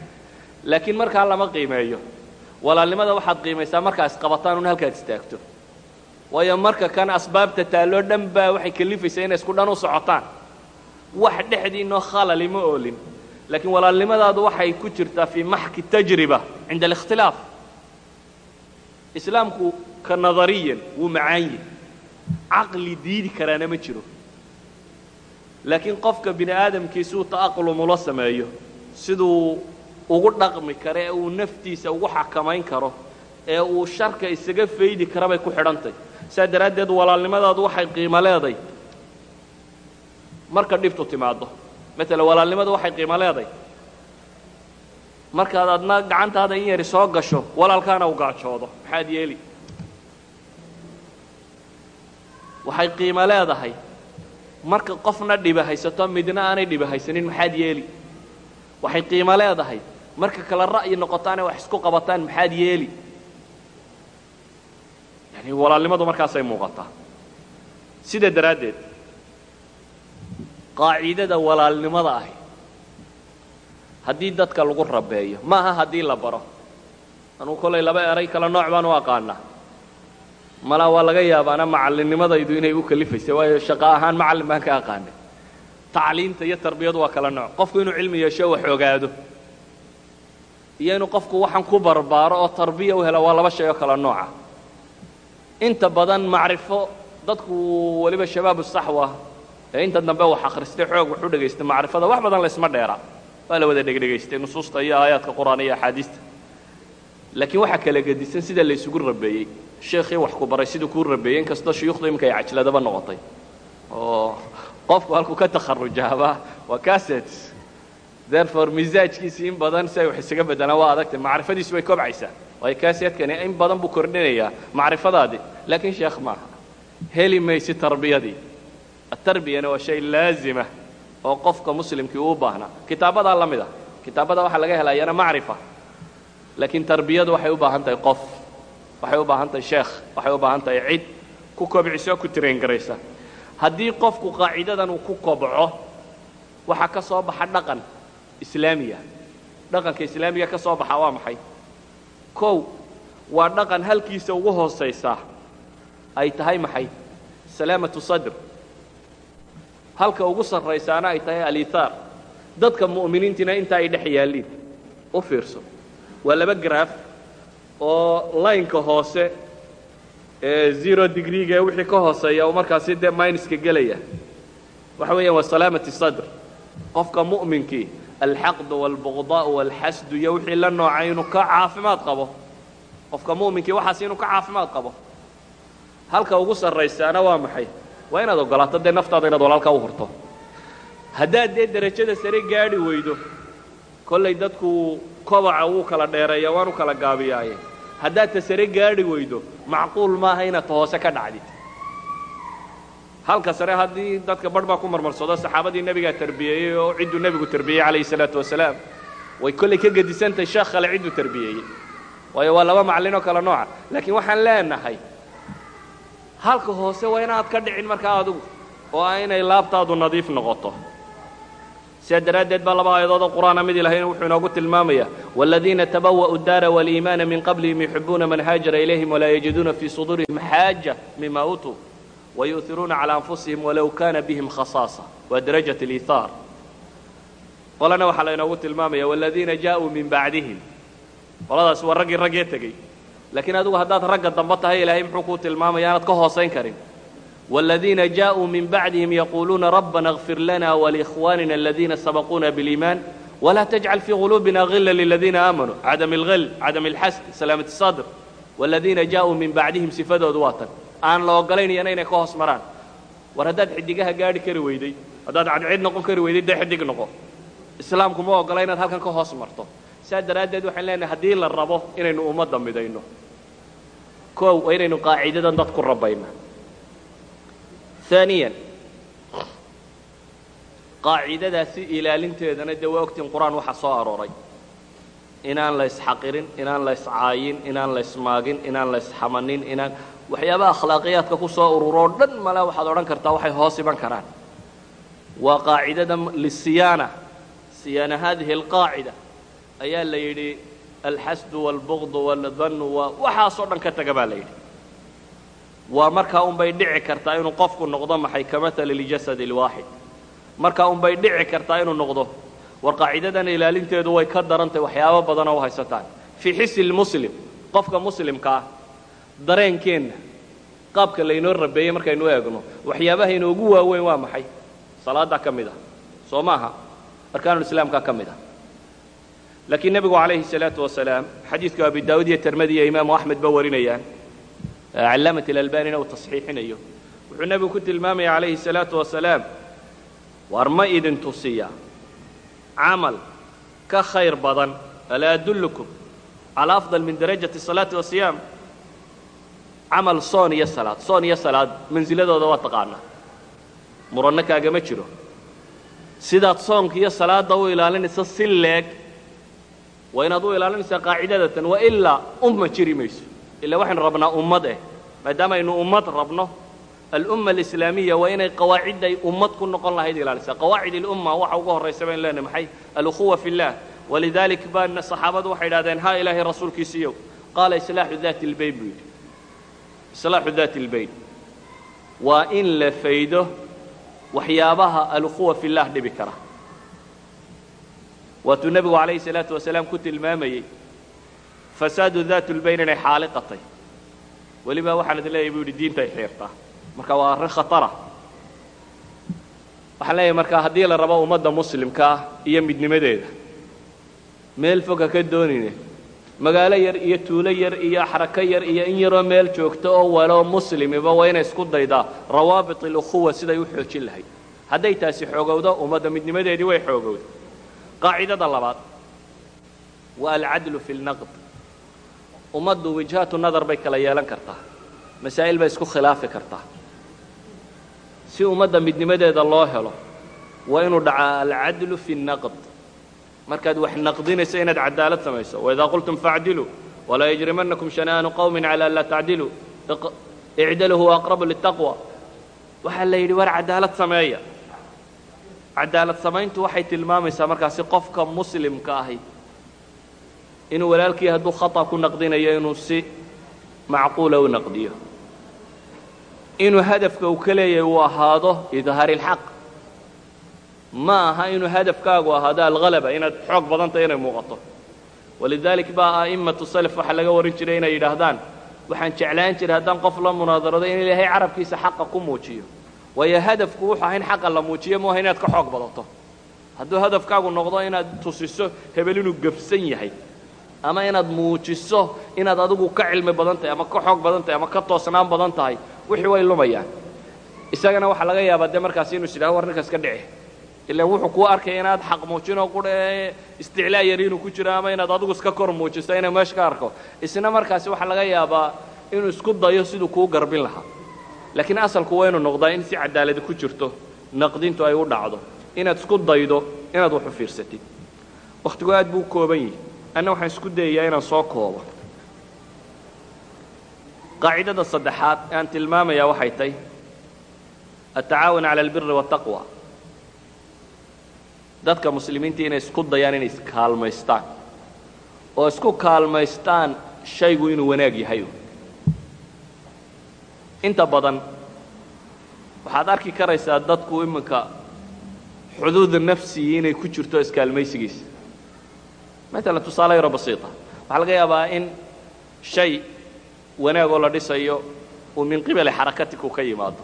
laakiin markaa lama qiimeeyo. Walaalnimada waxaad qiimaysaa markaa isqabataan un halkaad istaagto. Waayo marka kan asbaabta taalloo dhan baa waxay kalifaysaa inay isku dhan u socotaan. Wax dhexdiinoo khalali ma oolin. Laakiin walaalnimadaadu waxay ku jirtaa fii maxki tajriba cinda alikhtilaaf. Islaamku ka nadariyan wuu macaan yahi caqli diidi karaana ma jiro. Laakiin qofka bini aadamkiisuu ta'aqlumula sameeyo siduu ugu dhaqmi karo ee uu naftiisa ugu xakamayn karo ee uu sharka isaga faydi kara bay ku xidhantay. Saa daraaddeed walaalnimadaadu waxay qiimo leeday. Marka dhibtu timaaddo maalan walaalnimadu waxay qiimo leeday. Markaad adna gacantaada in yari soo gasho walaalkaana u gaajoodo maxaad yeeli? Waxay qiimo leedahay. Marka qofna dhiba haysato midna aanay dhiba haysanin maxaad yeeli? Waxay qiimo leedahay marka kala ra'yi noqotaanee wax isku qabataan maxaad yeeli? Yani walaalnimadu markaasay muuqataa. Sida daraaddeed qaacidada walaalnimada ahi haddii dadka lagu rabeeyo ma aha haddii la baro. Anugu kollay laba eray kala nooc baan u aqaanaa. Malaa waa laga yaabaana macallinnimadaydu inay u kalifaysay waayo shaqo ahaan macallin baan ka aqaanay. Tacliinta iyo tarbiyadu waa kala nooc. Qofku inuu cilmi yeesho wax ogaado iyo inuu qofku waxaan ku barbaaro oo tarbiya u hela waa laba shay oo kala nooca. Inta badan macrifo dadku weliba shabaabu saxwa ee inta dambe wax akhristay xoog wax u dhegaystay macrifada wax badan laysma dheera. Waa la wada dhegdhegaystay nusuusta iyo aayaadka qur'aan iyo axaadiista. Laakiin waxaa kala gedisan sida la ysugu rabeeyey. Sheekhii wax ku baray siduu kuu rabeeyey in kastoo shuyuukhdu iminka ay cajladaba noqotay. Oo qofku halkuu ka takharujaaba waa casets therefore misaajkiisii in badan si ay wax isaga beddelaan waa adagtay macrifadiisu way kobcaysaa. Waayo kasetkani in badan buu kordhinayaa macrifadaadii laakiin sheekh maaha heli maysi tarbiyadii. Atarbiyana waa shay laazima oo qofka muslimkii uu baahnaa kitaabadaa la mid ah. Kitaabada waxaa laga helaa yana macrifa. Laakiin tarbiyadu waxay u baahan tahay qof. Waxay u baahan tahay sheekh. Waxay u baahan tahay cid ku kobciso ku tirayngaraysa haddii qofku qaacidadan uu ku kobco waxaa ka soo baxa dhaqan islaamiya. Dhaqanka islaamiga ka soo baxa waa maxay? Kow waa dhaqan halkiisa ugu hoosaysaa ay tahay maxay? Salaamatu sadr. Halka ugu sarraysaana ay tahay alihaar dadka mu'miniintiina inta ay dhex yaalliin u fiirso. Waa laba garaaf oo laynka hoose ee zero degreega ee wixii ka hooseeya oo markaasi dee minuska gelaya waxa weeyaan waa salaamati sadr. Qofka mu'minkii alxaqdu waalbuqdaa'u waalxasdu iyo wixii la noocay inuu ka caafimaad qabo qofka mu'minkii waxaas inuu ka caafimaad qabo halka ugu sarraysaana waa maxay waa inaad ogolaato dee naftaada inaad walaalkaa u hurto haddaad dee derajada sare gaadhi weydo kollay dadku kobaca wuu kala dheereeya waanu kala gaabiyaaye haddaad ta sare gaadhi weydo macquul maaha inaad ta hoose ka dhacdid halka sare haddii dadka barh baa ku marmarsado saxaabadii nebigaa tarbiyeeyey oo cidduu nebigu tarbiyeyey calayhi salaatu wasalaam way kollay ka gedisantahay sheekh kale cidduu tarbiyeeyey waayo waa laba macallin oo kale nooca. Laakiin waxaan leenahay halka hoose waa inaad ka dhicin markaa adigu oo ah inay laabtaadu nadiif noqoto. Sidaa daraaddeed baa laba aayadood oo qur'aana mid ilahayna wuxuu inoogu tilmaamaya waaladiina tabawa'u daara waliimaana min qablihim yuxibuuna man haajara ilayhim walaa yajiduuna fii suduurihim xaaja mima uutuu wayu'iruuna calى anfusihim walow kana bihim khasaasa waa darajat اlihaar qolana waxaa la inoogu tilmaamaya waaladiina jaaءuu min bacdihim qoladaas waa raggii raggee tegey laakiin adigu haddaad ragga dambe tahay ilaahay muxuu kuu tilmaamaya inaad ka hoosayn karin waaladiina jaaءuu min bacdihim yaquuluuna rabbana اغfir lana waliikhwanina aladiina sabaquuna biاliimaan wla tajcal fii quluubina gila liladiina aamanuu cadam اlgil cadam اlxasd salaamati الsadr waaladiina jaaءuu min bacdihim sifadoodu waa tan aan la ogolaynayana inay ka hoos maraan. War haddaad xidigaha gaadhi kari weyday haddaad cadcid noqon kari weyday dee xidig noqo. Islaamku ma ogola inaad halkan ka hoos marto. Saas daraaddeed waxaan leenahay haddii la rabo inaynu ummadda midayno koow waa inaynu qaacidadan dad ku rabayna haaniyan qaacidadaasi ilaalinteedana dee waa ogtiin qur'aan waxaa soo arooray. Inaan la ysxaqirin inaan la yscaayin inaan la ysmaagin inaan la ysxamanin inaan waxyaabaha akhlaaqiyaadka ku soo ururo o dhan male waxaad odhan kartaa waxay hoos iman karaan. Waa qaacidada lisiyaana. Siyaana hadihi alqaacida. Ayaa la yidhi alxasdu waalbuqdu waaldannu waa waxaasoo dhan ka taga baa la yidhi. Waa markaa unbay dhici kartaa inuu qofku noqdo maxay kamahali ljasadi اlwaaxid markaa unbay dhici kartaa inuu noqdo war qaacidadan ilaalinteedu way ka darantahy waxyaabo badanoo u haysataan. Fii xisi lmuslim qofka muslimka ah dareenkeenna qaabka laynoo rabeeyey markaynu eegno waxyaabaha inoogu waaweyn waa maxay? Salaaddaa ka mid ah. Soo maaha arkaanulislaamkaa ka mid ah. Laakiin nebigu calayhi salaatu wasalaam xadiidku abi daawud iyo termadi iyo imaamu axmed ba warinayaan callaamat alalbanina uu tasxiixinayo. Wuxuu nebigu ku tilmaamaya calayhi salaatu wasalaam waar ma idin tusiya camal ka khayr badan alaa adullukum calaa afdal min darajati salaati wasiyaam camal soon iyo salaad. Soon iyo salaad mansiladooda waa taqaanaa. Muranno kaagama jiro. Sidaad soonka iyo salaadda u ilaalinaysa si leeg waa inaad u ilaalinaysaa qaacidadatan wa ilaa umma jiri mayso. Ilaa waxaynu rabnaa ummad eh. Maadaama aynu ummad rabno alumma alislaamiya waa inay qawaacidday ummad ku noqon lahayd ilaalisaa. Qawaacid ilumma waxa ugu horraysa baynu leenahay maxay? Alukhuwa fi اllah walidalik baana saxaabadu waxay idhahdeen ha ilaahay rasuulkiisiiyow qaala islaaxu daati اlbayn buu yidhi islaaxu daati اlbayn waa in la faydo waxyaabaha alukhuwa fi llah dhibi kara. Waatuu nebigu calayhi salaatu wasalaam ku tilmaamayey fasaadu daatu lbayn inay xaaliqatay weliba waxaan idin leeyahy buu yidhi diintay xiirtaa marka waa arrin khatara. Waxaan leeyahay marka haddii la rabo ummadda muslimka ah iyo midnimadeeda meel foga ka doonine magaalo yar iyo tuulo yar iyo xarako yar iyo in yaroo meel joogto oo waloo muslimiba waa inay isku daydaa rawaabit alukhuwa siday u xoojin lahayd. Hadday taasi xoogowdo ummadda midnimadeedii way xoogowda qaacidada labaad waa alcadlu fi lnaqd ummaddu wijhaatu nadar bay kala yeelan kartaa. Masaa'il bay isku khilaafi kartaa. Si ummadda midnimadeeda loo helo waa inuu dhacaa alcadlu fi naqd markaad wax naqdinayso inaad cadaalad samayso. Waidaa qultum faacdiluu walaa yajrimanakum shana'aanu qowmin calaa an laa tacdiluu. Icdalu huwa aqrabu litaqwa waxaa la yidhi war cadaalad sameeya. Cadaalad samayntu waxay tilmaamaysaa markaasi qofka muslimka ahi inuu walaalkii hadduu khata ku naqdinayo inuu si macquula u naqdiyo. Inuu hadafka uu ka leeyahay uu ahaado idhaari اlxaq ma aha inuu hadafkaagu ahaado alhalaba inaad xoog badantay inay muuqato. Walidalik baa a'immatu salaf waxaa laga warin jiray inay yidhaahdaan waxaan jeclaan jiray haddaan qof la munaadarado in ilaahay carabkiisa xaqa ku muujiyo. Waayo hadafku wuxuu in xaqa la muujiyo maaha inaad ka xoog badato. Hadduu hadafkaagu noqdo inaad tusiso hebel inuu gafsan yahay ama inaad muujiso inaad adigu ka cilmi badan tahay ama ka xoog badan tahay ama ka toosnaan badan tahay wixii way lumayaan. Isagana waxaa laga yaabaa dee markaasi inuu is yidhaho war ninkaas ka dhici ilaan wuxuu kuu arkaya inaad xaq muujinoo qudha isticlaa yari inuu ku jiro ama inaad adigu iska kor muujiso inay meesha ka arko. Isna markaasi waxaa laga yaabaa inuu isku dayo siduu kuu garbin lahaa. Laakiin asalku waa inuu noqdaa in si cadaaladi ku jirto naqdintu ay u dhacdo inaad isku daydo inaad wax u fiirsatid. Wakhtigu aad buu u kooban yihi anna waxaan isku dayayaa inaan soo koobo. Qaacidada saddexaad ee aan tilmaamayaa waxay tay atacaawun cala albiri waataqwa dadka muslimiinta inay isku dayaan inay iskaalmaystaan oo isku kaalmaystaan shaygu inuu wanaag yahay. Inta badan waxaad arki karaysaa dadku iminka xuduuda nafsiyi inay ku jirto iskaalmaysigiisa maalan tusaale yaro basiita. Waxaa laga yaabaa in shay wanaagoo la dhisayo uu min qibali xarakatiku ka yimaado.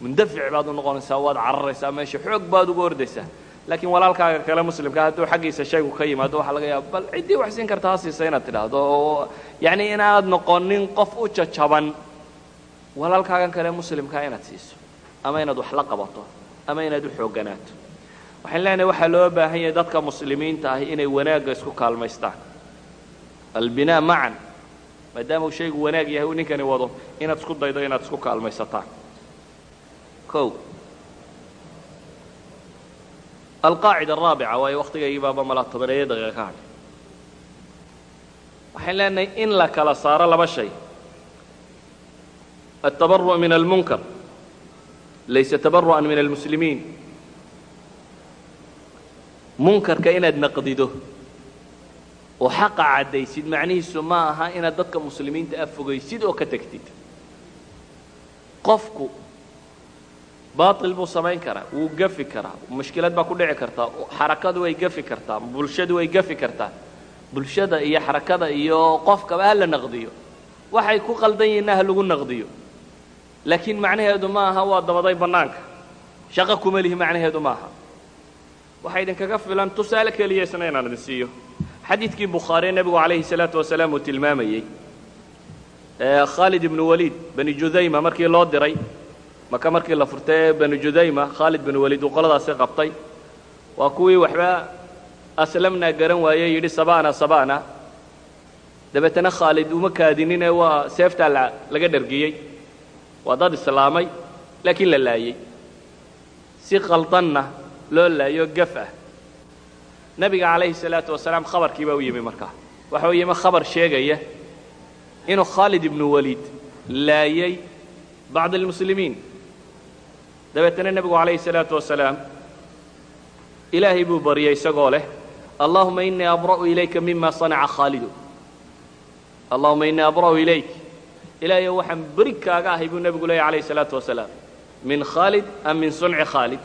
Mundafic baad u noqonaysaa waad cararaysaa meesha xoog baad uga ordaysaa laakiin walaalkaaga kale muslimka hadduu xaggiisa shaygu ka yimaado waxaa laga yaaba bal ciddii wax siin karta ha siisa inaad tidhaahdo oo yacni inaad noqonin qof u jajaban. Walaalkaagan kale muslimkaa inaad siiso ama inaad wax la qabato ama inaad u xoogganaato waxaan leenahay waxaa loo baahan yahay dadka muslimiinta ahi inay wanaagga isku kaalmaystaan. Albinaa macan maadaama uu shaygu wanaag yahay uu ninkani wado inaad isku daydo inaad isku kaalmaysataan. O alqaacida araabica waayo wakhtigaygii baaba malaa tobaneeyo daqiiqa ka hadhay waxaan leenahay in la kala saaro laba shay altabaruء min almunkar laysa tabaru'an min almuslimiin munkarka inaad naqdido oo xaqa caddaysid macnihiisu ma aha inaad dadka muslimiinta afogaysid oo ka tegtid qofku baaطil buu samayn karaa wuu gafi karaa mushkilad baa ku dhici kartaa xarakadu way gafi kartaa bulshadu way gafi kartaa. Bulshada iyo xarakada iyo qofkaba ha la naqdiyo. Waxay ku qaldan yihiinna ha lagu naqdiyo. Laakiin macnaheedu ma aha waa dabaday bannaanka. Shaqo kuma lihi macnaheedu ma aha. Waxaa idinkaga filan tusaale keliya inaan idin siiyo. Xadiidkii bukhaaree nebigu calayhi salaatu wasalaam uu tilmaamayey. Khaalid ibnu waliid bani judayma markii loo diray maka markii la furtay bani judayma khaalid binu waliid uu qoladaasi qabtay. Waa kuwii waxba aslamnaa garan waayey yidhi sabana sabana dabeetana khaalid uma kaadinine waa seeftaa laga dhargiyey. Waa dad islaamay laakiin la laayey si qaldanna loo laayo gaf ah. Nebiga calayhi salaatu wasalaam khabarkii baa u yimi markaa waxa u yimi khabar sheegaya inuu khaalid ibnu waliid laayey bacd almuslimiin dabeetana nebigu calayhi salaatu wasalaam ilaahay buu baryay isagoo leh allahuma inii abra'u ilayka mima sanaca khaalidu. Allahuma inii abra'u ilayk. Ilaahayo waxaan beri kaaga ahay buu nebigu leeyay calayhi salaatu wasalaam. Min khaalid am min sunci khaalid.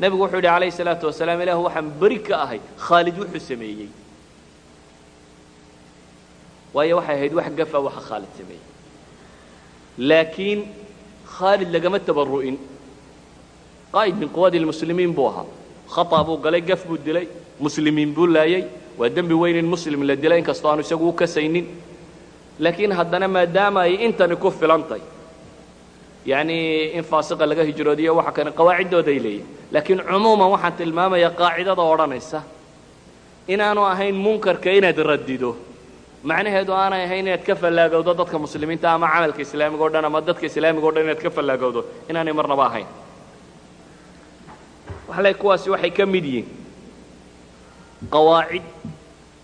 Nebigu wuxuu yidhi calayhi salaatu wasalaam ilahu waxaan beri ka ahay khaalid wuxuu sameeyey. Waayo waxay ahayd wax gafa waxa khaalid sameeyey. Laakiin khaalid lagama tabaru'in qaa'id min quwadi lmuslimiin buu ahaa. Khata buu galay gaf buu dilay muslimiin buu laayey waa dembi weyn in muslim la dilay inkastoo aanu isagu u kasaynin. Laakiin haddana maadaama ay intani ku filantay yacnii in faasiqa laga hijroodiyo waxa kane qawaaciddooday leeyihiin laakiin cumuuman waxaan tilmaamayaa qaacidada odhanaysa. Inaanu ahayn munkarka inaad radido macnaheedu aanay ahayn inaad ka fallaagowdo dadka muslimiinta ama camalka islaamiga o dhan ama dadka islaamiga o dhan inaad ka fallaagowdo inaanay marnaba ahayn. Waxa le kuwaasi waxay ka mid yihiin. Qawaacid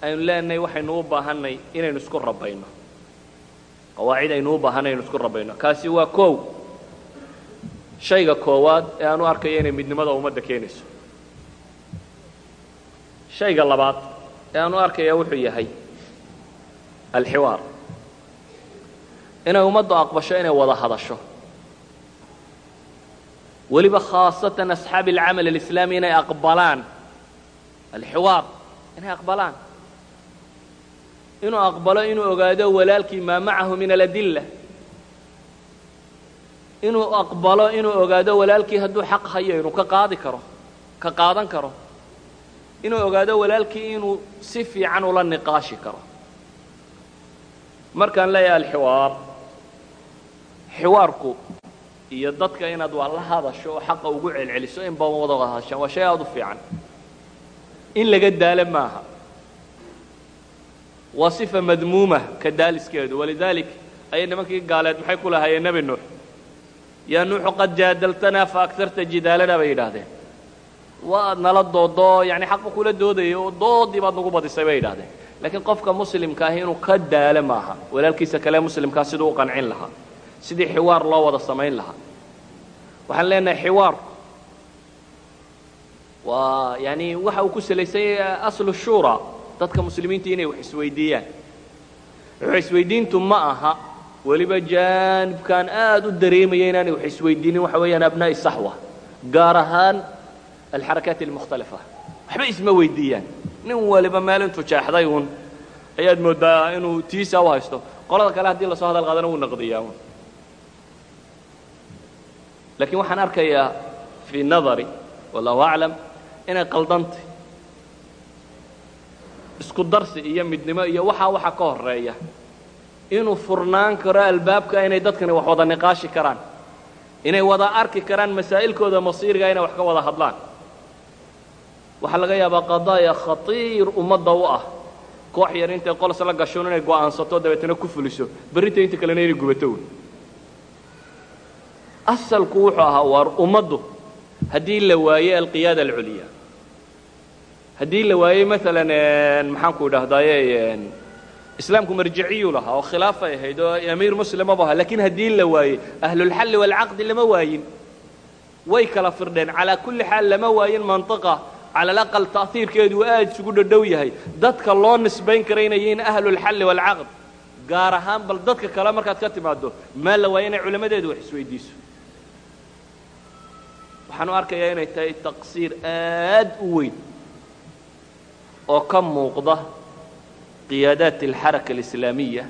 aynu leenahay waxaynu u baahannay inaynu isku rabayno qawaacid aynu u baahanay inaynu isku rabayno kaasi waa kow. Shayga koowaad ee aan u arkayo inay midnimada ummadda keenayso. Shayga labaad ee aanu arkaya wuxuu yahay alxiwaar inay ummaddu aqbasho inay wada hadasho weliba khaasatan asxaabi alcamal alislaami inay aqbalaan alxiwaar inay aqbalaan inuu aqbalo inuu ogaado walaalkii maa macahu min aladilla inuu aqbalo inuu ogaado walaalkii hadduu xaq hayo inuu ka qaadi karo ka qaadan karo inuu ogaado walaalkii inuu si fiican ula niqaashi karo markaan leeyahay alxiwaar. Xiwaarku iyo dadka inaad waa la hadasho oo xaqa ugu celceliso in badan wada hadashaan waa shay aada u fiican. In laga daalo maaha. Waa sifa madmuuma ka daaliskeedu walidaalik ayay nimankii gaaleed maxay ku lahaayeen nebi nuux? Yaa nuuxu qad jaadaltanaa fa agtarta jidaalana bay yidhaahdeen. Waad nala doodoo yani xaqa kula doodayay oo doodii baad nagu badisay bay yidhahdeen laakiin qofka muslimka ahi inuu ka daalo maaha walaalkiisa kale muslimkaa siduu u qancin lahaa sidii xiwaar loo wada samayn lahaa. Waxaan leenahay xiwaarku waa yani waxa uu ku salaysan yahay aslu shura dadka muslimiinta inay wax isweydiiyaan. Wax isweydiintu ma aha weliba jaanibkan aad u dareemaya inaanay wax isweydiinin waxa weeyaan abnaa'i saxwa gaar ahaan alxarakaat almukhtalifa waxba isma weydiiyaan nin waliba meel intuu jeexday uun. Ayaad mooddaa inuu tiisa u haysto. Qolada kale haddii la soo hadal qaadana wuu naqdiyaa un laakiin waxaan arkayaa fii nadari wallahu aclam inay qaldantay isku darsi iyo midnimo iyo waxaa waxa ka horreeya inuu furnaan karo albaabka inay dadkani wax wada niqaashi karaan. Inay wada arki karaan masaa'ilkooda masiiriga inay wax ka wada hadlaan waxaa laga yaabaa qadaaya khatiir ummadda u ah. Koox yar intay qols la gashoon inay go'aansato dabeetana ku fuliso. Berrinta inta kalena inay gubato. Wey asalku wuxuu ahaa waar ummaddu. Haddii la waaye alqiyaada alculya haddii la waayey maalan maxaanku idhahdaaye islaamku marjiciyuu lahaa oo khilaafay ahayd oo amiir muslima bu ahaa lakiin haddii la waayey ahlulxalli waalcaqdi lama waayin. Way kala firdheen calaa kulli xaal lama waayin mantiqa cala alaqal ta'hiirkeedu uu aad isugu dhodhow yahay. Dadka loo nisbayn kara inay yihiin ahlulxalli waalcaqd gaar ahaan bal dadka kale markaad ka timaaddo maa la waayo inay culammadeedu wax isweydiiso. Waxaan u arkayaa inay tahay taqsiir aad u weyn oo ka muuqda qiyaadaat alxaraka alislaamiya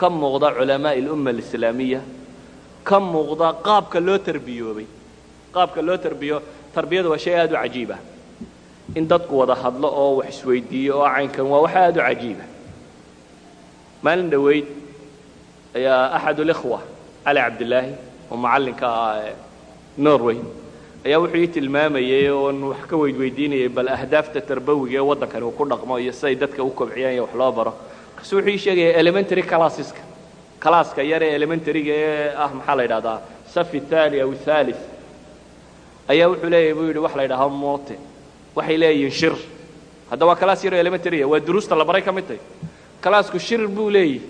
ka muuqda culamaa'i alumma alislaamiya ka muuqda qaabka loo tarbiyoobay. Qaabka loo tarbiyo tarbiyadu waa shay aad u cajiib ah in dadku wada hadlo oo wax isweydiiyo oo caynkan waa wax aad u cajiiba. Maalin dhoweyd ayaa axad ulikhwa cali cabdillaahi oo macallinka ah norway ayaa wuxuu ii tilmaamayey oon wax ka weydweydiinayay bal ahdaafta tarbawiga ee waddankani uu ku dhaqmo iyo siday dadka u kobciyaan iyo wax loo baro. Markaasu wuxuu ii sheegaya elementary classeska. Calaaska yar ee elementaryga ee ah maxaa la yidhahdaa safi thaani aw thalith. Ayaa wuxuu leeyahay buu yidhi wax la yidhahaa moote waxay leeyihiin shir. Hadda waa calaas yar oo elementarya waa duruusta la baray ka mid tahy calaasku shir buu leeyahy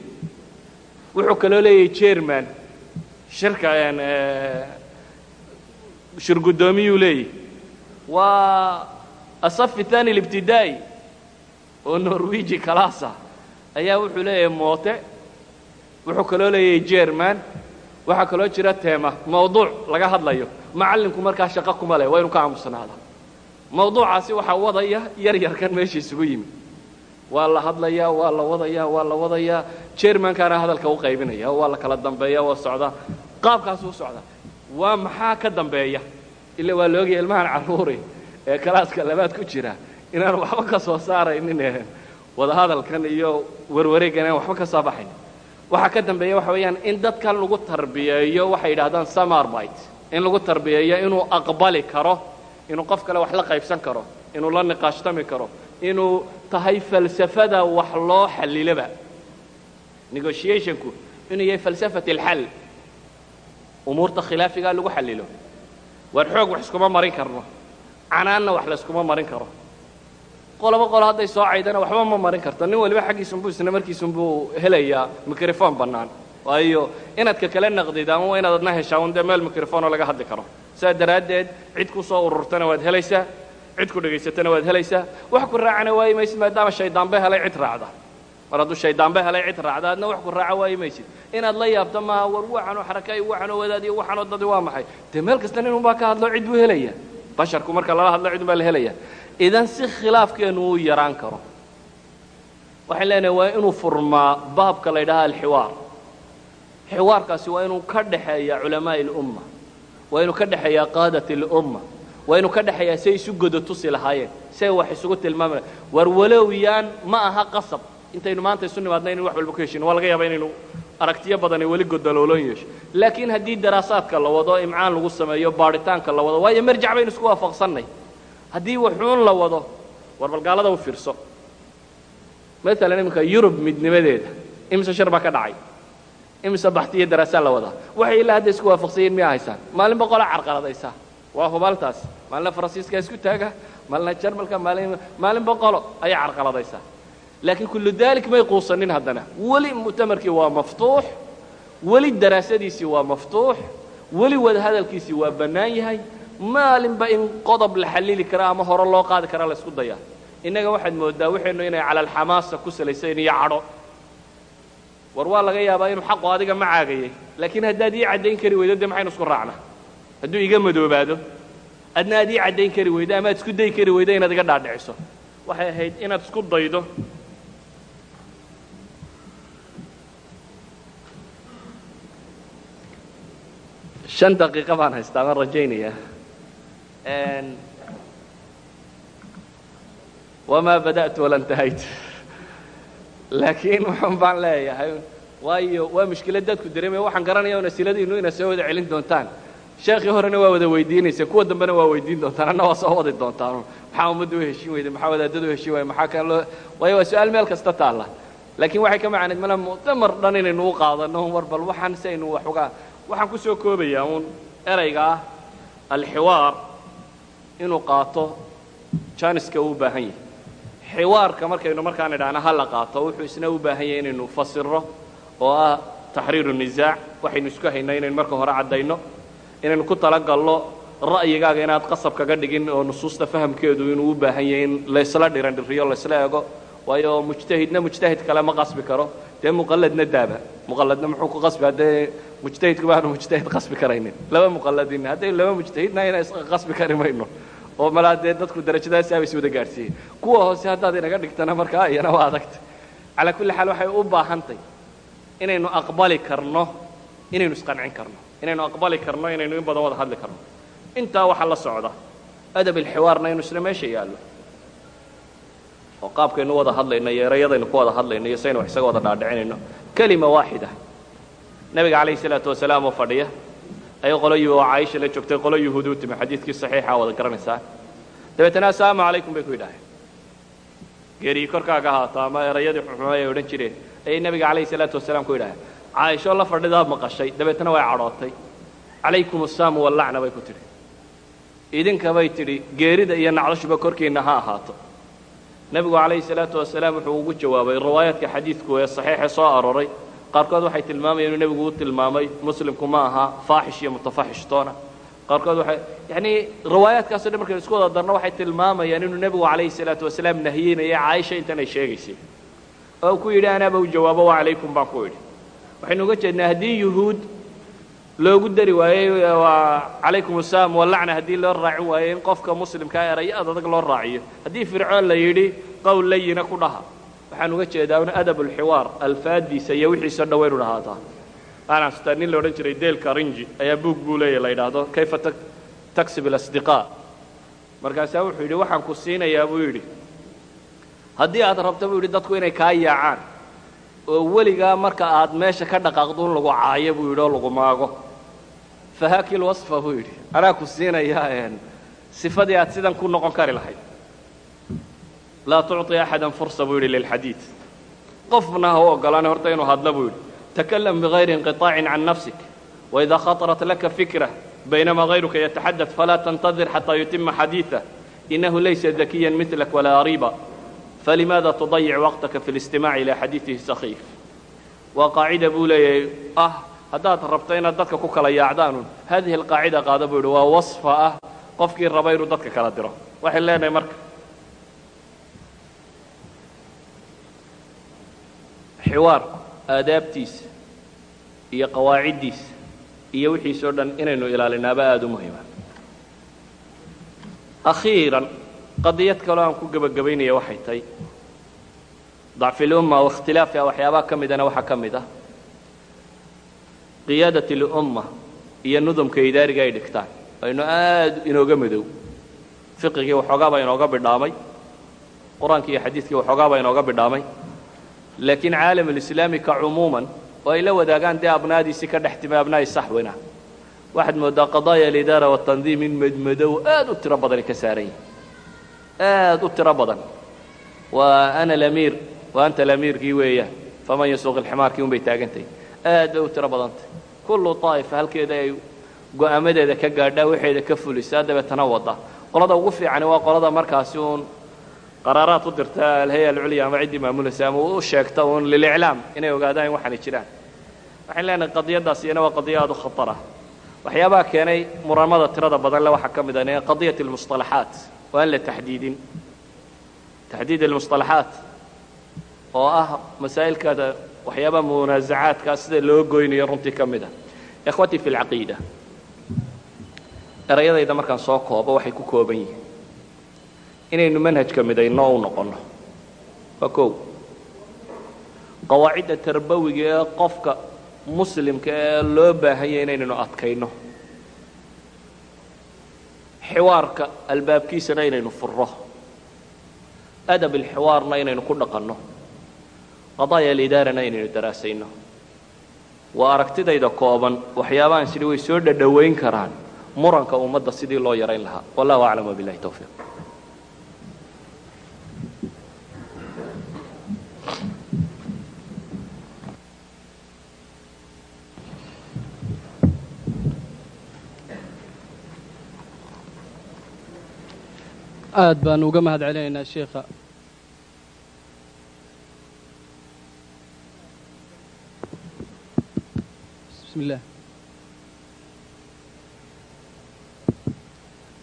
wuxuu kaloo leeyahay jerman shirka shir guddoomiyuu leeyahy waa asafi thani libtidaa'i oo norwiji calaasa ayaa wuxuu leeyahay moote. Wuxuu kaloo leeyahay jerman waxaa kaloo jira teema mawduuc laga hadlayo. Macallinku markaa shaqo kuma leh waa inu ka aamusnaada mawduucaasi waxaa wadaya yar yarkan meesha isugu yimi. Waa la hadlayaa waa la wadayaa waa la wadayaa jermankaana hadalka u qaybinaya waa la kala dambeeya waa socdaa qaabkaasuu socdaa waa maxaa ka dambeeya? Ila waa la ogaya ilmahan carruuri ee kalaaska labaad ku jira inaan waxba ka soo saaraynin wadahadalkan iyo warwareeggan inaan waxba ka soo baxayn waxaa ka dambeeya waxa weeyaan in dadkan lagu tarbiyeeyo waxay yidhahdaan samarbit in lagu tarbiyeeyo inuu aqbali karo inuu qof kale wax la qaybsan karo inuu la niqaashtami karo inuu tahay falsafada wax loo xalliloba negotiationku inuu yahay falsafat alxal umuurta khilaafigaa lagu xallilo waar xoog wax iskuma marin karno canaanna wax layskuma marin karo. Qoloba qolo hadday soo caydana waxba ma marin karto. Nin waliba xaggiisunbuu isna markiisunbuu helayaa microfon bannaan waayo inaad ka kale naqdid ama waa inaad adna heshaa un dee meel microfonoo laga hadli karo. Saa daraaddeed cid ku soo ururtana waad helaysaa cid ku dhegaysatana waad helaysaa. Wax ku raacana waayi maysid maadaama shaydaanba helay cid raacda. Mar hadduu shaydaanba helay cid raacda adna wax ku raaca waayi maysid inaad la yaabto maaha war waxanoo xarakaayo waxanoo wadaad iyo waxanoo dadi waa maxay? Dee meel kasta nin unbaa ka hadlo cid buu helaya basharku marka lala hadlo cid unbaa la helaya idan si khilaafkeenu uu yaraan karo waxaan leenahay waa inuu furmaa baabka la ydhaha alxiwaar xiwaarkaasi waa inuu ka dhexeeya culamaa'i اlumma waa inuu ka dhexeeya qaadat اlumma waa inuu ka dhexeeyaa say isu godo tusi lahaayeen say wax isugu tilmaami war walowiyaan ma aha qasab. Intaynu maanta isu nimaadna inaynu wax walba ku heshino waa laga yaaba inaynu aragtiyo badan ay weli godalooloon yeesho. Laakiin haddii daraasaadka la wado imcaan lagu sameeyo baadhitaanka la wado waayo marjac baynu isku waafaqsannay. Haddii waxuun la wado war balgaalada u fiirso. Maalan iminka yurub midnimadeeda imise shar baa ka dhacay imise baxtiyo daraasaa la wadaa waxay ilaa hadda isku waafaqsanyeen miyaa haysaan? Maalin boqola carqaladaysaa. Waa hubaaltaas. Maalina faransiiska isku taaga maalina jarmalka maalin maalin boqolo ayaa carqaladaysaa. Laakiin kullu daalik may quusanin haddana. Weli mu'tamarkii waa maftuux weli daraasadiisii waa maftuux weli wada hadalkiisii waa bannaan yahay. Maalinba in qodob la xallili kara ama hore loo qaadi karaa la isku dayaa innaga waxaad mooddaa waxaynu inay cala alxamaasa ku salaysayn iyo cadho war waa laga yaabaa inuu xaqu adiga ma caagayay. Laakiin haddaad ii caddayn kari weydo dee maxaynu isku raacnaa? Hadduu iga madoobaado adna aad ii caddayn kari weydo ama ad isku dayi kari weydo inaad iga dhaadhiciso. Waxay ahayd inaad isku daydo. Shan daqiiqo baan haystaa waan rajaynayaa. Wamaa bada'tu wala intahayt laakiin wuxun baan leeyahay waayo waa mushkilad dadku dareemaya waxaan garanaya un asiladiinu inaad soo wada celin doontaan. Sheekhii horena waa wada weydiinaysa kuwa dambena waa weydiin doontaan anna waa soo wadi doontaan. Maxaa ummadda u heshin weyday maxaa wadaadada u heshin waaya maxaa kan loo waayo waa su'aal meel kasta taalla. Laakiin waxay ka macnayd mala mu'tamar dhan inaynu u qaadano war bal waxaan si aynu wax uga waxaan ku soo koobayaa uun erayga ah alxiwaar inuu qaato janiska uu u baahan yahay xiwaarka markaynu markaan idhaahna ha la qaato wuxuu isna u baahan yahay inaynu fasiro oo ah taxriiru nisaac waxaynu isku haynaa inaynu marka hore caddayno inaynu ku talagalno ra'yigaaga inaad qasab kaga dhigin oo nusuusta fahamkeedu inuu u baahan yahay in laysla dhirandhiriyo laysla ego waayo mujtahidna mujtahid kale ma qasbi karo. Dee muqalladna daaba. Muqalladna muxuu ku qasbi? Haddee mujtahidku baanu mujtahid qasbi karaynin. Laba muqalladin hadday laba mujtahidna ina isqasbi kari mayno oo malaa dee dadku darajadaasi aba is wada gaadhsiiyey kuwa hoose haddaad inaga dhigtana markaa iyana waa adagta. Calaa kulli xaal waxay u baahantay inaynu aqbali karno inaynu isqancin karno inaynu aqbali karno inaynu in badan wada hadli karno. Intaa waxaa la socda adab alxiwaarna inu isna meesha yaallo. Oo qaabkaynu wada hadlayno iyo erayadaynu ku wada hadlayno iyo saynu wax isaga wada dhaadhicinayno. Kelima waaxida nebiga calayhi salaatu wasalaam oo fadhiya ayay qolo oo caaisha la joogtay qolo yuhuud u timi xadiidkii saxiixa wada garanaysaa. Dabeetana assalaamu calaykum bay ku yidhaaheen geerigii korkaaga ahaato ama erayadii xuxumay ay odhan jireen ayay nebiga calayhi salaatu wasalaam ku yidhaaheen caaisho la fadhidaa maqashay dabeetana way cadhootay. Calaykum assaamu wallacna bay ku tidhi. Idinka bay tidhi geerida iyo nacdashuba korkiinna ha ahaato. Nebigu calayhi salaatu wasalaam wuxuu ugu jawaabay riwaayaadka xadiidku ee saxiixa soo arooray qaarkood waxay tilmaamayeen inuu nebigu u tilmaamay muslimku ma aha faaxish iyo mutafaxish toona. Qaarkood waxay yacnii riwaayaadkaaso dhan markaynu isku wada darno waxay tilmaamayaan inuu nebigu calayhi salaatu wasalaam nahiyeynaya caaisha intan ay sheegaysay. Oo ku yidhi anaaba u jawaabo wa calaykum baan ku idhi waxaynu uga jeednaa haddii yuhuud loogu dari waayey waa calaykum asalaam walacna haddii loo raacin waayo in qofka muslimkaa erayo ad adag loo raaciyo. Haddii fircoon la yidhi qowl layina ku dhaha waxaan uga jeedaa un adab ulxiwaar alfaadiisa iyo wixiisoo dhan waynu dhahaataa xasuustaa nin la odhan jiray deel karinji ayaa buug buu leeya la yidhaahdo kayfa taksib alasdiqaa markaasaa wuxuu yidhi waxaan ku siinayaa buu yidhi. Haddii aad rabto buu yidhi dadku inay kaa yaacaan oo weligaa marka aad meesha ka dhaqaaqduun lagu caayo buu yidhi oo lagu maago. Fahaakil wasfa buu yidhi. Anaa ku siinayaa sifadii aad sidan ku noqon kari lahayd laa tucطi axada fursa buu yidhi lilxadiid qofna ha u ogolaana horta inuu hadlo buu yidhi takalam bigayri inqiطaacin can nafsik waida khaطrat laka fikra baynama غayruka yataxadaث falaa tantadir xataa yutima xadiiثah inahu laysa dakiya milak walaa ariba falimaada tudayic waqtaka fi اlistimaaci ilaa xadiiثihi sakiif waa qaacida buu leeyahay ah haddaad rabto inaad dadka ku kala yaacdaanun hadihi alqaacida qaada buu yidhi waa wasfa ah qofkii raba inuu dadka kala diro waxay leenahay marka xiwaarku aadaabtiisa iyo qawaaciddiisa iyo wixiisoo dhan inaynu ilaalinaaba aada u muhima akhiiran qadiyad kaloo aan ku gebagabaynaya waxay tahay. Dacfi lumma o ikhtilaafiha waxyaabaha ka midana waxaa ka mid ah. Qiyaadat lumma iyo nudumka idaariga ay dhigtaan. Aynu aad inooga madow. Fiqigii waxoogaa baa inooga bidhaamay. Qur'aankii iyo xadiidkii waxoogaa baa inooga bidhaamay laakiin caalam alislaami ka cumuuman oo ay la wadaagaan dee abnaadiisii ka dhex timay abnaa'i saxwina waxaad mooddaa qadaaya alidaara watandiim in madmadow aad u tiro badani ka saaran yihi aad u tiro badan. Waa ana alamiir wa anta alamiirkii weeyaan faman yasuuq ilximaarkii un bay taagantahay aad bay u tiro badantay kullu daa'ifa halkeeda ay go'aamadeeda ka gaadhaa waxeeda ka fulisaa dabeetana wadda qolada ugu fiicani waa qolada markaasi uun qaraaraad u dirta alhay-a alculya ama ciddii maamulaysa ama u sheegta uun liliclaam inay ogaadaan in waxaanay jiraan. Waxayn leenahay qadiyaddaas iyana waa qadiya aad u khatar ah waxyaabaha keenay muramada tirada badan le waxaa ka mid ah qadiyat almusطalaxaat oo aan la taxdiidin. Taxdiid almusطalaxaat oo ah masaa'ilkaada waxyaabaha munaasacaadkaa sida loo goynayo runtii ka mid ah. Ikhwatii fi lcaqiida erayadayda markaan soo koobo waxay ku kooban yihiin inaynu manhajka midayno u noqonno waa kow qawaacidda tarbawiga ee qofka muslimka ee loo baahanya inaynaynu adkayno. Xiwaarka albaabkiisana inaynu furro. Adab alxiwaarna inaynu ku dhaqanno. Qadaaya alidaarana inaynu daraasayno. Waa aragtidayda kooban waxyaabahan sidhi way soo dhadhowayn karaan. Muranka ummadda sidii loo yarayn lahaa. Wallahu aclam wabilahi towfiiq aad baan uga mahad celinaynaa sheikha. Bismi illah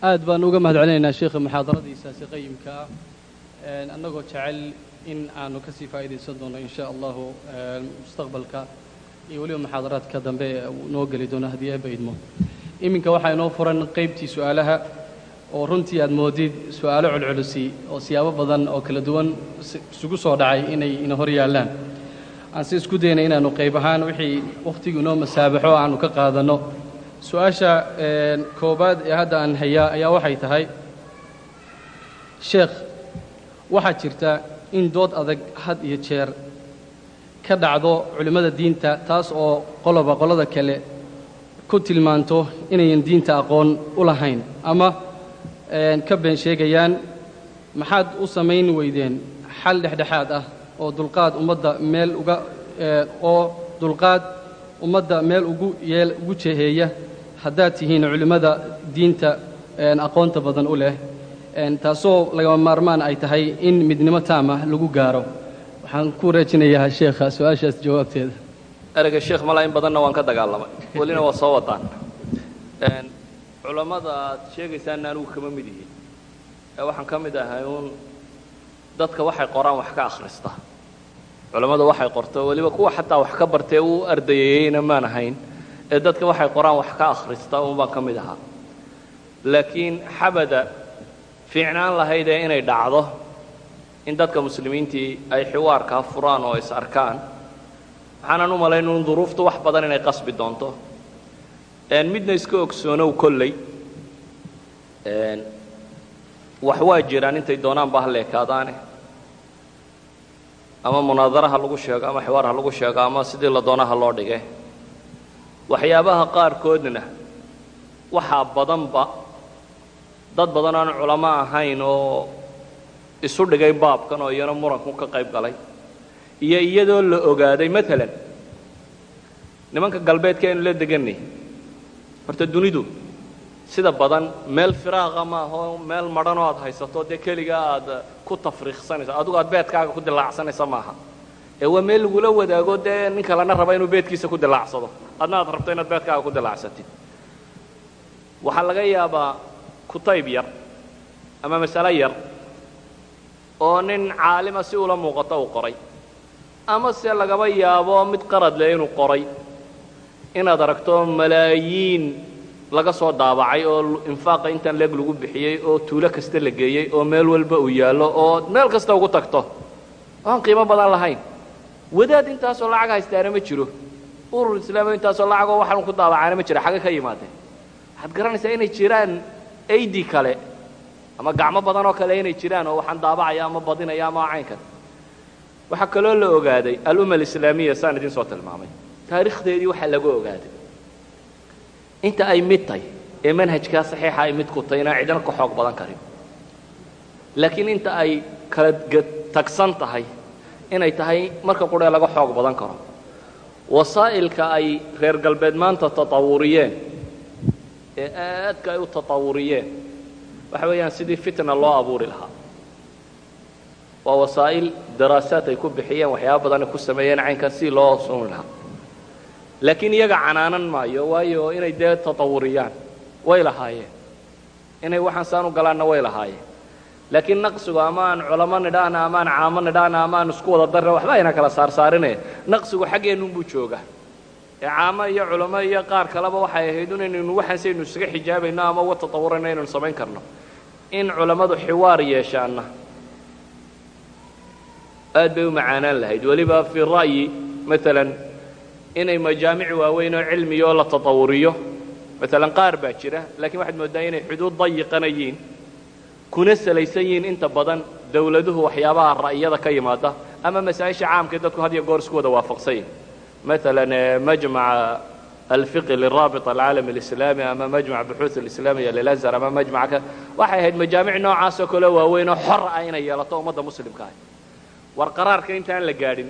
aad baan uga mahad celinaynaa sheikha muxaadaradiisaasi qayimka ah annagoo jecel in aanu ka sii doono in allahu mustaqbalka iyo weliba muxaadaraadka dambe noo geli doono haddii eebba idmo iminka waxaa inoo furan qaybtii su'aalaha oo runtii aad moodid su'aalo culculusi oo siyaabo badan oo kala duwan isugu soo dhacay inay ina hor yaallaan. Aan si isku dayna inaannu qayb ahaan wixii wakhtigu inoo masaabaxo aanu ka qaadanno su'aasha koobaad ee hadda aan hayaa ayaa waxay tahay sheekh waxaa jirta in dood adag had iyo jeer ka dhacdo culimmada diinta taas oo qoloba qolada kale ku tilmaanto inayan diinta aqoon u lahayn. Ama ka been sheegayaan maxaad u samayn weydeen xal dhexdhexaad ah oo dulqaad ummadda meel uga oo dulqaad ummadda meel ugu yeel ugu jeheeya haddaad tihiin culimmada diinta aqoonta badan u leh. Taasoo lagama maarmaan ay tahay in midnimo taamah lagu gaaro. Waxaan ku wareejinayaa sheekha su'aashaas jawaabteeda. Ereyga sheekh malaa in badanna waan ka dagaalamay. Welina waa soo wadaan culammada aad sheegaysaanna anigu kama mid yihiin. Ee waxaan ka mid ahay uun dadka waxay qoraan wax ka akhrista. Culammada waxay qorto weliba kuwa xataa wax ka bartee u ardayayeyna maan ahayn. Ee dadka waxay qoraan wax ka akhrista uun baan ka mid ahaa. Laakiin xabada fiicnaan lahayd ee inay dhacdo in dadka muslimiintii ay xiwaarkaa furaan oo is arkaan waxaanan u malayn uun duruuftu wax badan inay qasbi doonto midna iska ogsoonow kolley. Wax waa jiraan intay doonaanba ha leekaadaane. Ama munaadara ha lagu sheego ama xiwaar ha lagu sheego ama sidii la doona ha loo dhige waxyaabaha qaarkoodna waxaa badanba dad badan aan culamo ahayn oo isu dhigay baabkan oo iyana muranku ka qayb galay. Iyo iyadoo la ogaaday maalan nimanka galbeedka aynu la deganay horta dunidu sida badan meel firaaqa maaho meel madhan oo aad haysato dee keligaa aad ku tafriiqsanayso adigu aad beedkaaga ku dilaacsanaysa maaha. Ee waa meel lagula wadaago dee nin kalena raba inuu beedkiisa ku dilaacsado adna aad rabto inaad beedkaaga ku dilaacsatid waxaa laga yaabaa kutayb yar ama masale yar oo nin caalima si ula muuqato uu qoray. Ama se lagaba yaabo mid qarad leh inuu qoray inaad aragto malaayiin laga soo daabacay oo infaaqa intan leeg lagu bixiyey oo tuulo kasta la geeyey oo meel walba uu yaallo oo meel kasta ugu tagto. Oan qiimo badan lahayn. Wadaad intaasoo lacag haystaana ma jiro. Urur islaamo intaasoo lacagoo waxaanu ku daabacaana ma jira. Xagge ka yimaadeen. Waxaad garanaysaa inay jiraan aidi kale ama gacmo badan oo kale inay jiraan oo waxaan daabacaya ama badinaya ama caynkan waxaa kaloo la ogaaday alumma alislaamiya saan idin soo tilmaamay taarikhdeedii waxaa laga ogaaday inta ay mid tahay ee manhajkaa saxiixa ay mid ku tahay inaan cidna ka xoog badan karin. Laakiin inta ay kala tagsan tahay inay tahay marka quree laga xoog badan karo. Wasaa'ilka ay reer galbeed maanta tatawuriyeen ee aadka ay u tatawuriyeen waxa weeyaan sidii fitna loo abuuri lahaa. Waa wasaa'il daraasaad ay ku bixiyeen waxyaaba badanay ku sameeyeen caynkan si loo suni lahaa laakiin iyaga canaanan maayo waayo inay dee tatawuriyaan way lahaayeen. Inay waxaan saan u galaanna way lahaayeen. Laakiin naqsigu ama culamo nidhaana ama caamo nidhaana ama isku wada darna waxba ayna kala saarsaarine. Naqsigu xaggeennuunbuu jooga ee caamo iyo culamo iyo qaar kaleba waxay ahayd inaynu waxaan saynu isaga xijaabayno ama uga tatawurayno inaynu samayn karno. In culammadu xiwaar yeeshaanna aad bay u macaanaan lahayd. Weliba fii ra'yi maalan inay majaamic waaweyn oo cilmiya oo la tatawuriyo. Maalan qaar baa jira laakiin waxaad mooddaa inay xuduud dayiqana yiin kuna salaysan yihiin inta badan dawladuhu waxyaabaha ra'yada ka yimaada ama masaa-isha caamkae dadku had iyo goor isku wada waafaqsan yihiin maalan majmaca alfiqi liraabit alcaalami alislaami ama majmac buxuuth alislaamiya lilazhar ama majmaca waxay ahayd majaamic noocaas oo kaleo waaweyn oo xor ah inay yeelato ummadda muslimka ah war qaraarka intaan la gaadhin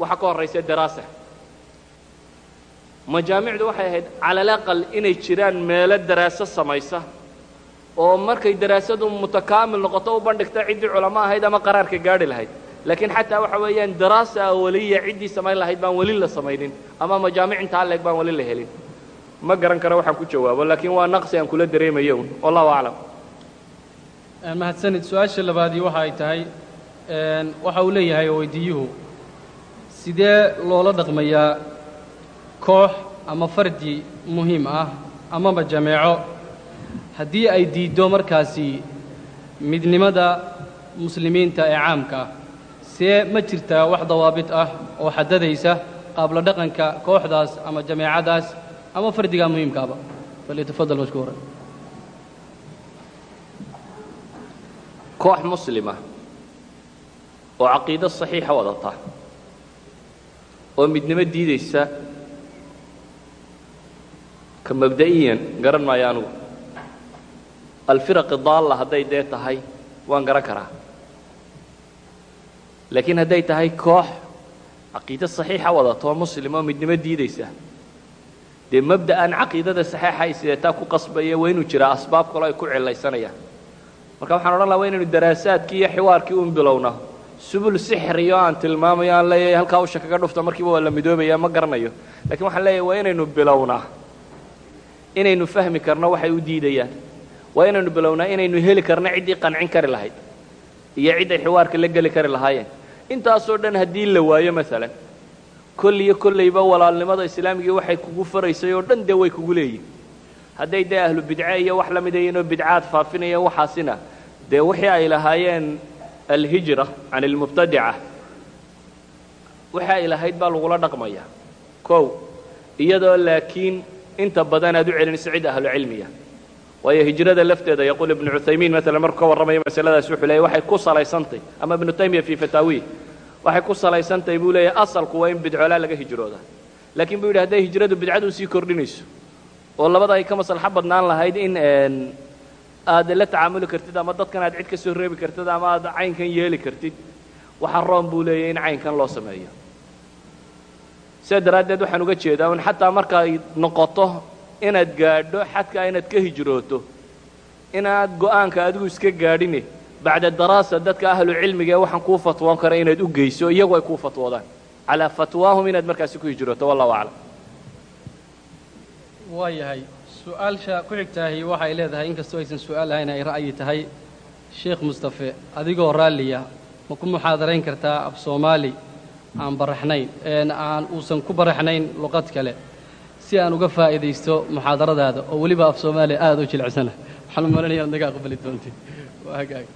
waxaa ka horraysa daraasa majaamicdu waxay ahayd cala alaqal inay jiraan meelo daraaso samaysa oo markay daraasadu mutakaamil noqoto u bandhigta ciddii culamo ahayd ama qaraarka gaadhi lahayd. Laakiin xataa waxa weeyaan daraasa awaliya ciddii samayn lahayd baan weli la samaynin ama majaamic intaa leeg baan weli la helin. Ma garan karo waxaan ku jawaabo laakiin waa naqsi aan kula dareemayo un wallahu aclam. Mahadsanid su'aasha labaadii waxa ay tahay waxa uu leeyahay weydiiyuhu. Sidee loola dhaqmayaa koox ama fardi muhiim ah amaba jameeco. Haddii ay diiddo markaasi midnimada muslimiinta ee caamka see ma jirtaa wax dawaabit ah oo xadadaysa qaabla dhaqanka kooxdaas ama jameecadaas ama fardigaa muhiimkaaba. Falyatafadal mashkuura koox muslima oo caqiido saxiixa wadata oo midnimo diidaysa ka mabda'iyan garan maayo anugu. Alfiraqi daalla hadday dee tahay waan garan karaa. Laakiin hadday tahay koox caqiido saxiixa wadata oo muslim oo midnimo diidaysa. Dee mabda'an caqiidada saxiixa ay sideetaa ku qasbaya waa inuu jiraa asbaab kaloo ay ku cilaysanayaan. Marka waxaan odhan laha waa inaynu daraasaadkii iyo xiwaarkii un bilowna. Subul sixriyo aan tilmaamayo aan leeyahay halkaa usha kaga dhufta markiiba waa la midoobaya ma garanayo. Lakiin waxaan leeyahay waa inaynu bilownaa inaynu fahmi karno waxay u diidayaan. Waa inaynu bilownaa inaynu heli karno ciddii qancin kari lahayd iyo cidday xiwaarka la geli kari lahaayeen. Intaasoo dhan haddii la waayo maalan koll iyo kollayba walaalnimada islaamigii waxay kugu faraysay oo dhan dee way kugu leeyihiin hadday dee ahlu bidce iyo wax la mid ayinoo bidcaad faafinaya waxaasina dee wixii ay lahaayeen alhijra can almubtadica wixii ay lahayd baa lagula dhaqmaya. Kow iyadoo laakiin inta badan aad u celinayso cid ahlu cilmiya. Waayo hijrada lafteeda yaquul ibnu cuthaymiin maalan markuu ka warramayo masaladaas wuxuu leeyay waxay ku salaysantay. Ama ibnu taymiya fii fataawiih waxay ku salaysantahay buu leeyahy asalku waa in bidcoolaa laga hijrooda. Laakiin buu yidhi hadday hijradu bidcadu sii kordhinayso oo labada ay ka maslaxo badnaan lahayd in aad la tacaamuli kartid ama dadkan aad cid ka soo reebi kartid ama aad caynkan yeeli kartid waxa roon buu leeyahy in caynkan loo sameeyo sidaa daraaddeed waxaan uga jeedaa un xataa markaay noqoto inaad gaadho xadkaa inaad ka hijrooto inaad go'aanka adigu iska gaadhine bacda daraasa dadka ahlu ee waxaan kuu fatwoon kara inaad u geyso iyagu ay kuu fatwoodaan. Calaa fatwaahum inaad markaasi ku hijrooto wallahu aclam. Waa yahay. Su'aalsha ku xigtaahi waxay leedahay inkastoo aysan su'aal ahayn ay ra'yi tahay sheekh mustafe adigoo raalliya ma ku muxaadarayn kartaa af soomaali aan baraxnayn aan uusan ku baraxnayn luqad kale. Si aan uga faa'iidaysto muxaadaradaada oo weliba af soomaaliya aada u jilicsana waxaan u malanaya naga aqbali doontid waa hagaag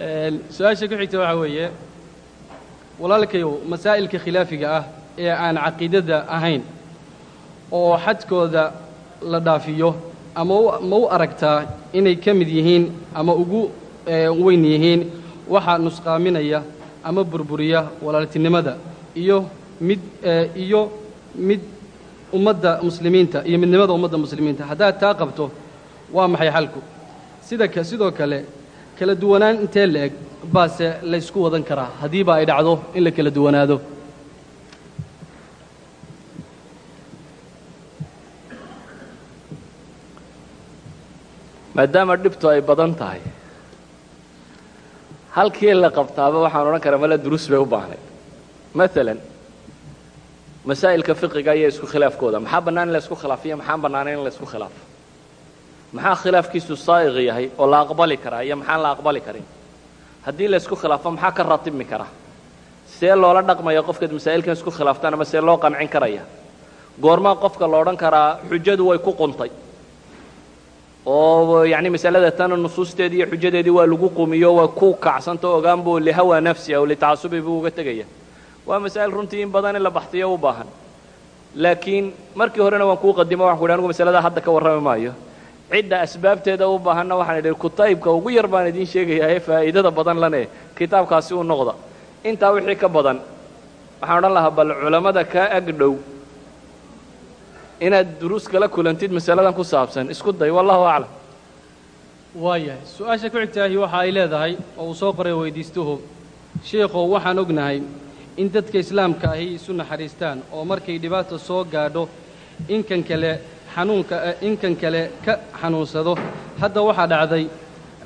Een, su'aasha ku xigta waxaa weeye walaalkayow masaa'ilka khilaafiga ah ee aan caqiidada ahayn oo xadkooda la dhaafiyo ama ma u aragtaa inay ka mid yihiin ama ugu weyn yihiin waxa nusqaaminaya ama burburiya walaaltinimada iyo mid ee, iyo mid ummadda muslimiinta iyo midnimada ummadda muslimiinta. Haddaad taa qabto waa maxay xalku? Sida sidoo kale kala duwanaan intee la eg baase laysku wadan karaa? Haddiiba ay dhacdo in la kala duwanaado. Maadaama dhibtu ay badan tahay halkii la qabtaaba waxaan odhan karaa mala duruus bay u baahnayd. Maalan masaa'ilka fiqiga iyo isku khilaafkooda maxaa bannaan in la isku khilaafiyo maxaan bannaanayn in la isku khilaafo maxaa khilaafkiisu saa'iq yahay oo la aqbali karaa iyo maxaan la aqbali karin? Haddii la isku khilaafo maxaa ka ratibmi kara see loola dhaqmaya qofkaad masaa'ilkan isku khilaaftaan ama see loo qancin karaya? Goormaa qofka la odhan karaa xujadu way ku quntay oo yacni masalada tana nusuusteedii iyo xujadeedii waa lagu qumiyo waa ku kacsanta o ogaan buu lihawa nafsi aw litacasubi buu uga tegaya. Waa masaa'il runtii in badan in la baxtiyo u baahan. Laakiin markii horena waan kuu qadimo waxan ku idhi anigu masaladaa hadda ka warrami maayo. Cidda asbaabteeda u baahanna waxaan idhi kutaybka ugu yar baan idiin sheegayaa ee faa'iidada badan lane kitaabkaasi u noqda. Intaa wixii ka badan waxaan odhan lahaa bal culammada kaa ag inaad duruus kala kulantid masaladan ku saabsan isku day wallahu aclam. Waayahay su'aasha ku xigtaahi waxa ay leedahay oo uu soo qoray weydiistuhu. Sheikhow waxaan ognahay in dadka islaamka ahi isu naxariistaan oo markay dhibaata soo gaadho inkan kale xanuunka inkan kale ka xanuunsado. Hadda waxaa dhacday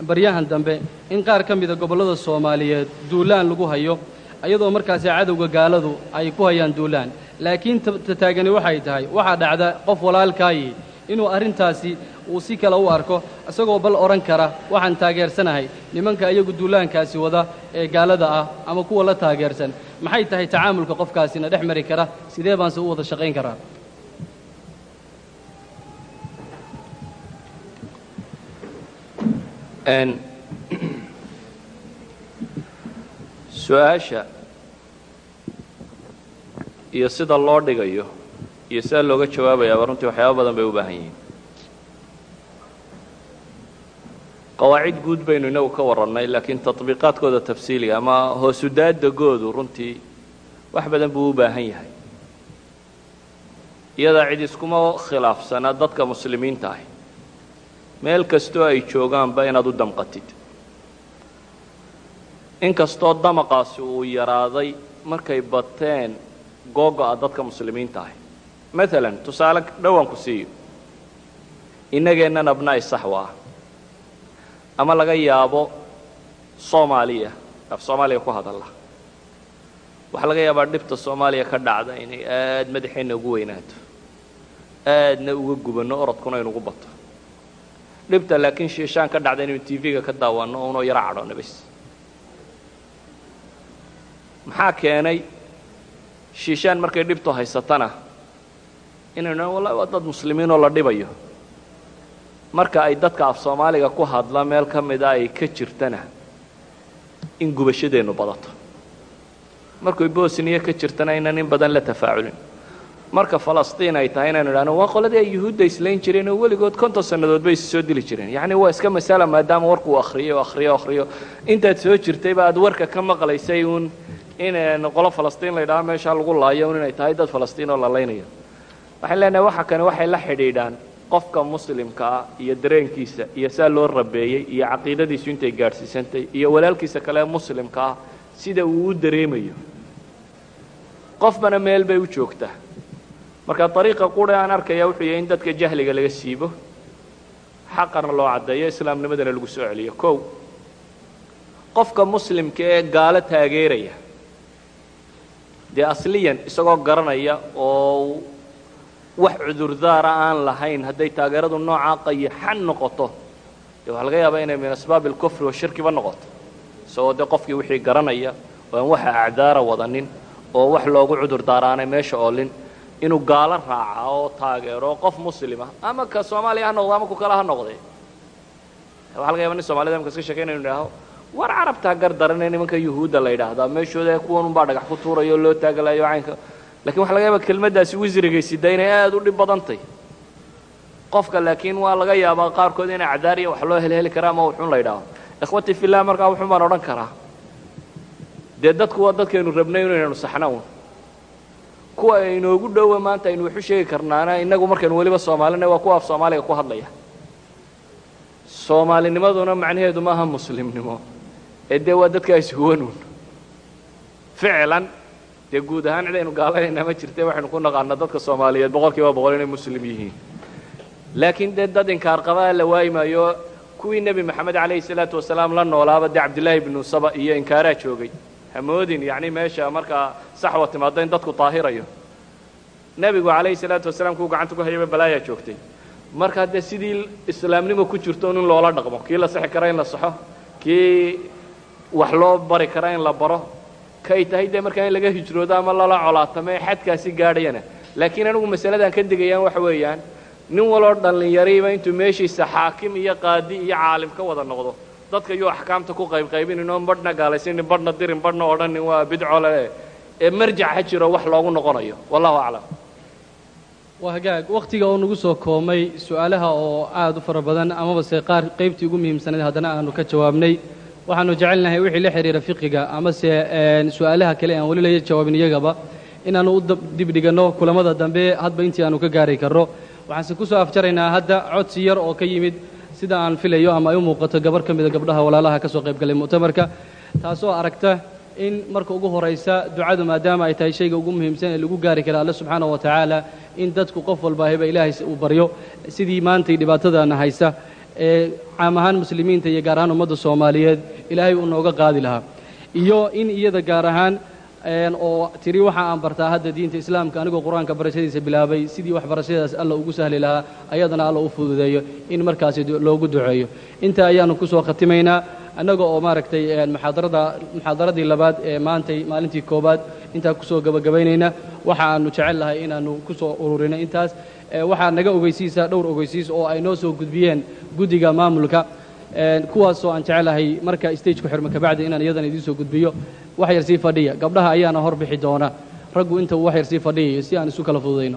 baryahan dambe in qaar ka mida gobollada soomaaliyeed duulaan lagu hayo ayadoo markaasi cadowga gaaladu ay ku hayaan duulaan laakiin tataagani waxay tahay. Waxaa dhacda qof walaalkaayi inuu arrintaasi uu si kale u arko isagoo bal odhan kara waxaan taageersanahay. Nimanka iyagu duulaankaasi wada ee gaalada ah ama kuwa la taageersan. Maxay tahay tacaamulka qofkaasina dhex mari kara? Sidee baanse u wada shaqayn karaa? Su'aasha iyo sida loo dhigayo iyo sida looga jawaabayaaba runtii waxyaaba badan bay u baahan yihiin. Qawaacid guud baynu inagu ka warrannay laakiin taطbiiqaadkooda tafsiiliga ama hoosu daadagoodu runtii wax badan buu u baahan yahay. Iyadaa cid iskuma khilaafsana dadka muslimiinta ahi. Meel kastoo ay joogaanba inaad u damqatid. Inkastoo damaqaasi uu yaraaday markay bateen googo'a dadka muslimiinta ahi maalan tusaale dhowaan ku siiyo innageennan abnaa'i saxwa ah. Ama laga yaabo soomaaliya af soomaaliya ku hadalla. Waxaa laga yaabaa dhibta soomaaliya ka dhacda inay aada madaxeenna ugu weynaato aadna uga gubanno orodkuna inugu bato. Dhibta laakiin shiishaan ka dhacda inaynu t v-ga ka daawanno unoo yaro cadhoona bas maxaa keenay shiishaan markay dhibtu haysatana inaynu wallahi waa dad muslimiinoo la dhibayo. Marka ay dadka af soomaaliga ku hadla meel ka mida ay ka jirtana in gubashadeennu badato. Markuy bosniya ka jirtana inaan in badan la tafaaculin. Marka falastiin ay tahay inaynu idhahno waa qoladii ay yuhuudda islayn jireen oo weligood konton sannadood bay is soo dili jireen. Yacni waa iska masala maadaama warku uu akhriyo o akhriyo akhriyo. Intaad soo jirtayba aad warka ka maqlaysay uun in qolo falastiin la ydhaha meeshaa lagu laayo inay tahay dad falastiin oo la laynayo waxaan leenahay waxa kane waxay la xidhiidhaan qofka muslimka ah iyo dareenkiisa iyo saa loo rabeeyey iyo caqiidadiisu intay gaadhsiisantay iyo walaalkiisa kale muslimka ah sida uu u dareemayo. Qofbana meel bay u joogtaa. Marka dariiqa qura aan arkaya wuxuu yahay in dadka jahliga laga siibo xaqana loo caddeeyo islaamnimadana lagu soo celiyo. Kow qofka muslimka ee gaalo taageeraya dee asliyan isagoo garanaya oo wax cudurdaara aan lahayn hadday taageeradu noocaa qayaxan noqoto dee waxaa laga yaabaa inay min asbaabi alkufri wa shirkiba noqoto. Isagoo dee qofkii wixii garanaya oo aan waxa acdaara wadanin oo wax loogu cudur daaraanay meesha oolin inuu gaalo raaca oo taageero qof muslima ama ka soomaaliya ha noqdo ama ku kale ha noqdee waxa laga yaba nin somalida imka iska sheekay inaynu idhaaho war carabtaa gar daranee nimanka yuhuudda la yidhaahdaa meeshooda kuwan unbaa dhagax ku tuurayo loo taagalayo caynka. Lakin waxa laga yaaba kelmaddaasi wisrigaysida inay aada u dhib badantay. Qofka laakiin waa laga yaabaa qaarkood in acdaariya wax loo helheli kara ama wuxuun la yidhaaho ikhwati fillah markaa wuxuun baan odhan karaa. Dee dadku waa dadkaynu rabnay inaynu saxna un kuwa aynoogu dhowa maanta aynu waxu sheegi karnaana innagu markaynu weliba soomaalina waa kuwa af soomaaliga ku hadlaya. Soomaalinimaduna macnaheedu maaha muslimnimo ee dee waa dadka ishuwanuun ficlan dee guud ahaan cid aynu gaalanayna ma jirte waxaynu ku naqaana dadka soomaaliyeed. Boqol kiiba boqol inay muslim yihiin. Laakiin dee dad inkaar qabaa la waayi maayo kuwii nebi moxamed calayhi salaatu wasalaam la noolaaba dee cabdillaahi bnu saba iyo inkaaraa joogay. Hamoodin yacni meesha markaa saxwa timaadda in dadku daahirayo nebigu calayhi salaatu wasalaam kuwu gacanta ku hayaba balaayaa joogtay. Markaa dee sidii islaamnimo ku jirto in loola dhaqmo kii la sixi kara in la saxo kii wax loo bari kara in la baro. Kay tahay dee markaa in laga hijroodo ama lala colaatamo ee xadkaasi gaadhayana. Laakiin anigu masaladan ka digayaan waxa weeyaan nin waloo dhallinyariiba intuu meeshiisa xaakim iyo qaadi iyo caalim ka wada noqdo dadka yuu axkaamta ku qaybqaybinin oon badhna gaalaysanin badhna dirin badhna odhanin waa bidco le ee marjac ha jiro wax loogu noqonayo wallahu aclam. Waa hagaag. Wakhtiga oo nagu soo koomay su'aalaha oo aad u fara badan amabase qaar qaybtii ugu muhiimsanayd haddana aanu ka jawaabnay waxaanu jecelnahay wixii la xidhiira fiqiga amase su'aalaha kale aan weli laga jawaabin iyagaba inaannu u dibdhiganno kulamada dambe hadba intii aanu ka gaari karro. Waxaanse ku soo afjaraynaa hadda codsi yar oo ka yimid sida aan filayo ama ay u muuqato gabarh ka mida gabdhaha walaalaha ka soo qayb galay mu'tamarka taasoo aragta in marka ugu horaysa ducadu maadaama ay tahay shayga ugu muhiimsan ee lagu gaari kara alle subxaanahu wa tacaala in dadku qof walbaahiba ilaahay uu baryo. Sidii maantay dhibaatadana haysa ee caam ahaan muslimiinta iyo gaar ahaan ummadda soomaaliyeed ilaahay uu nooga qaadi lahaa. Iyo in iyada gaar ahaan oo tiri waxa aan bartaa hadda diinta islaamka anigoo qur'aanka barashadiisa bilaabay sidii waxbarashadaas alla ugu sahli lahaa ayadana alla u fududeeyo in markaasi loogu duceeyo. Intaa ayaanu ku soo khatimaynaa annaga oo maaragtay muxaadarada muxaadaradii labaad ee maantay maalintii koowaad intaa ku soo gabagabaynayna waxa aanu jecel lahay inaannu ku soo ururino intaas waxaa naga ogeysiisa dhowr ogeysiis oo ay noo soo gudbiyeen guddiga maamulka. Kuwaasoo aan jecelahay marka stage ku xirma kabacdi inaan iyadana idiin soo gudbiyo wax yar sii fadhiya. Gabdhaha ayaana hor doona. Raggu inta wax yar sii fadhiyayo si aan isu kala fududayno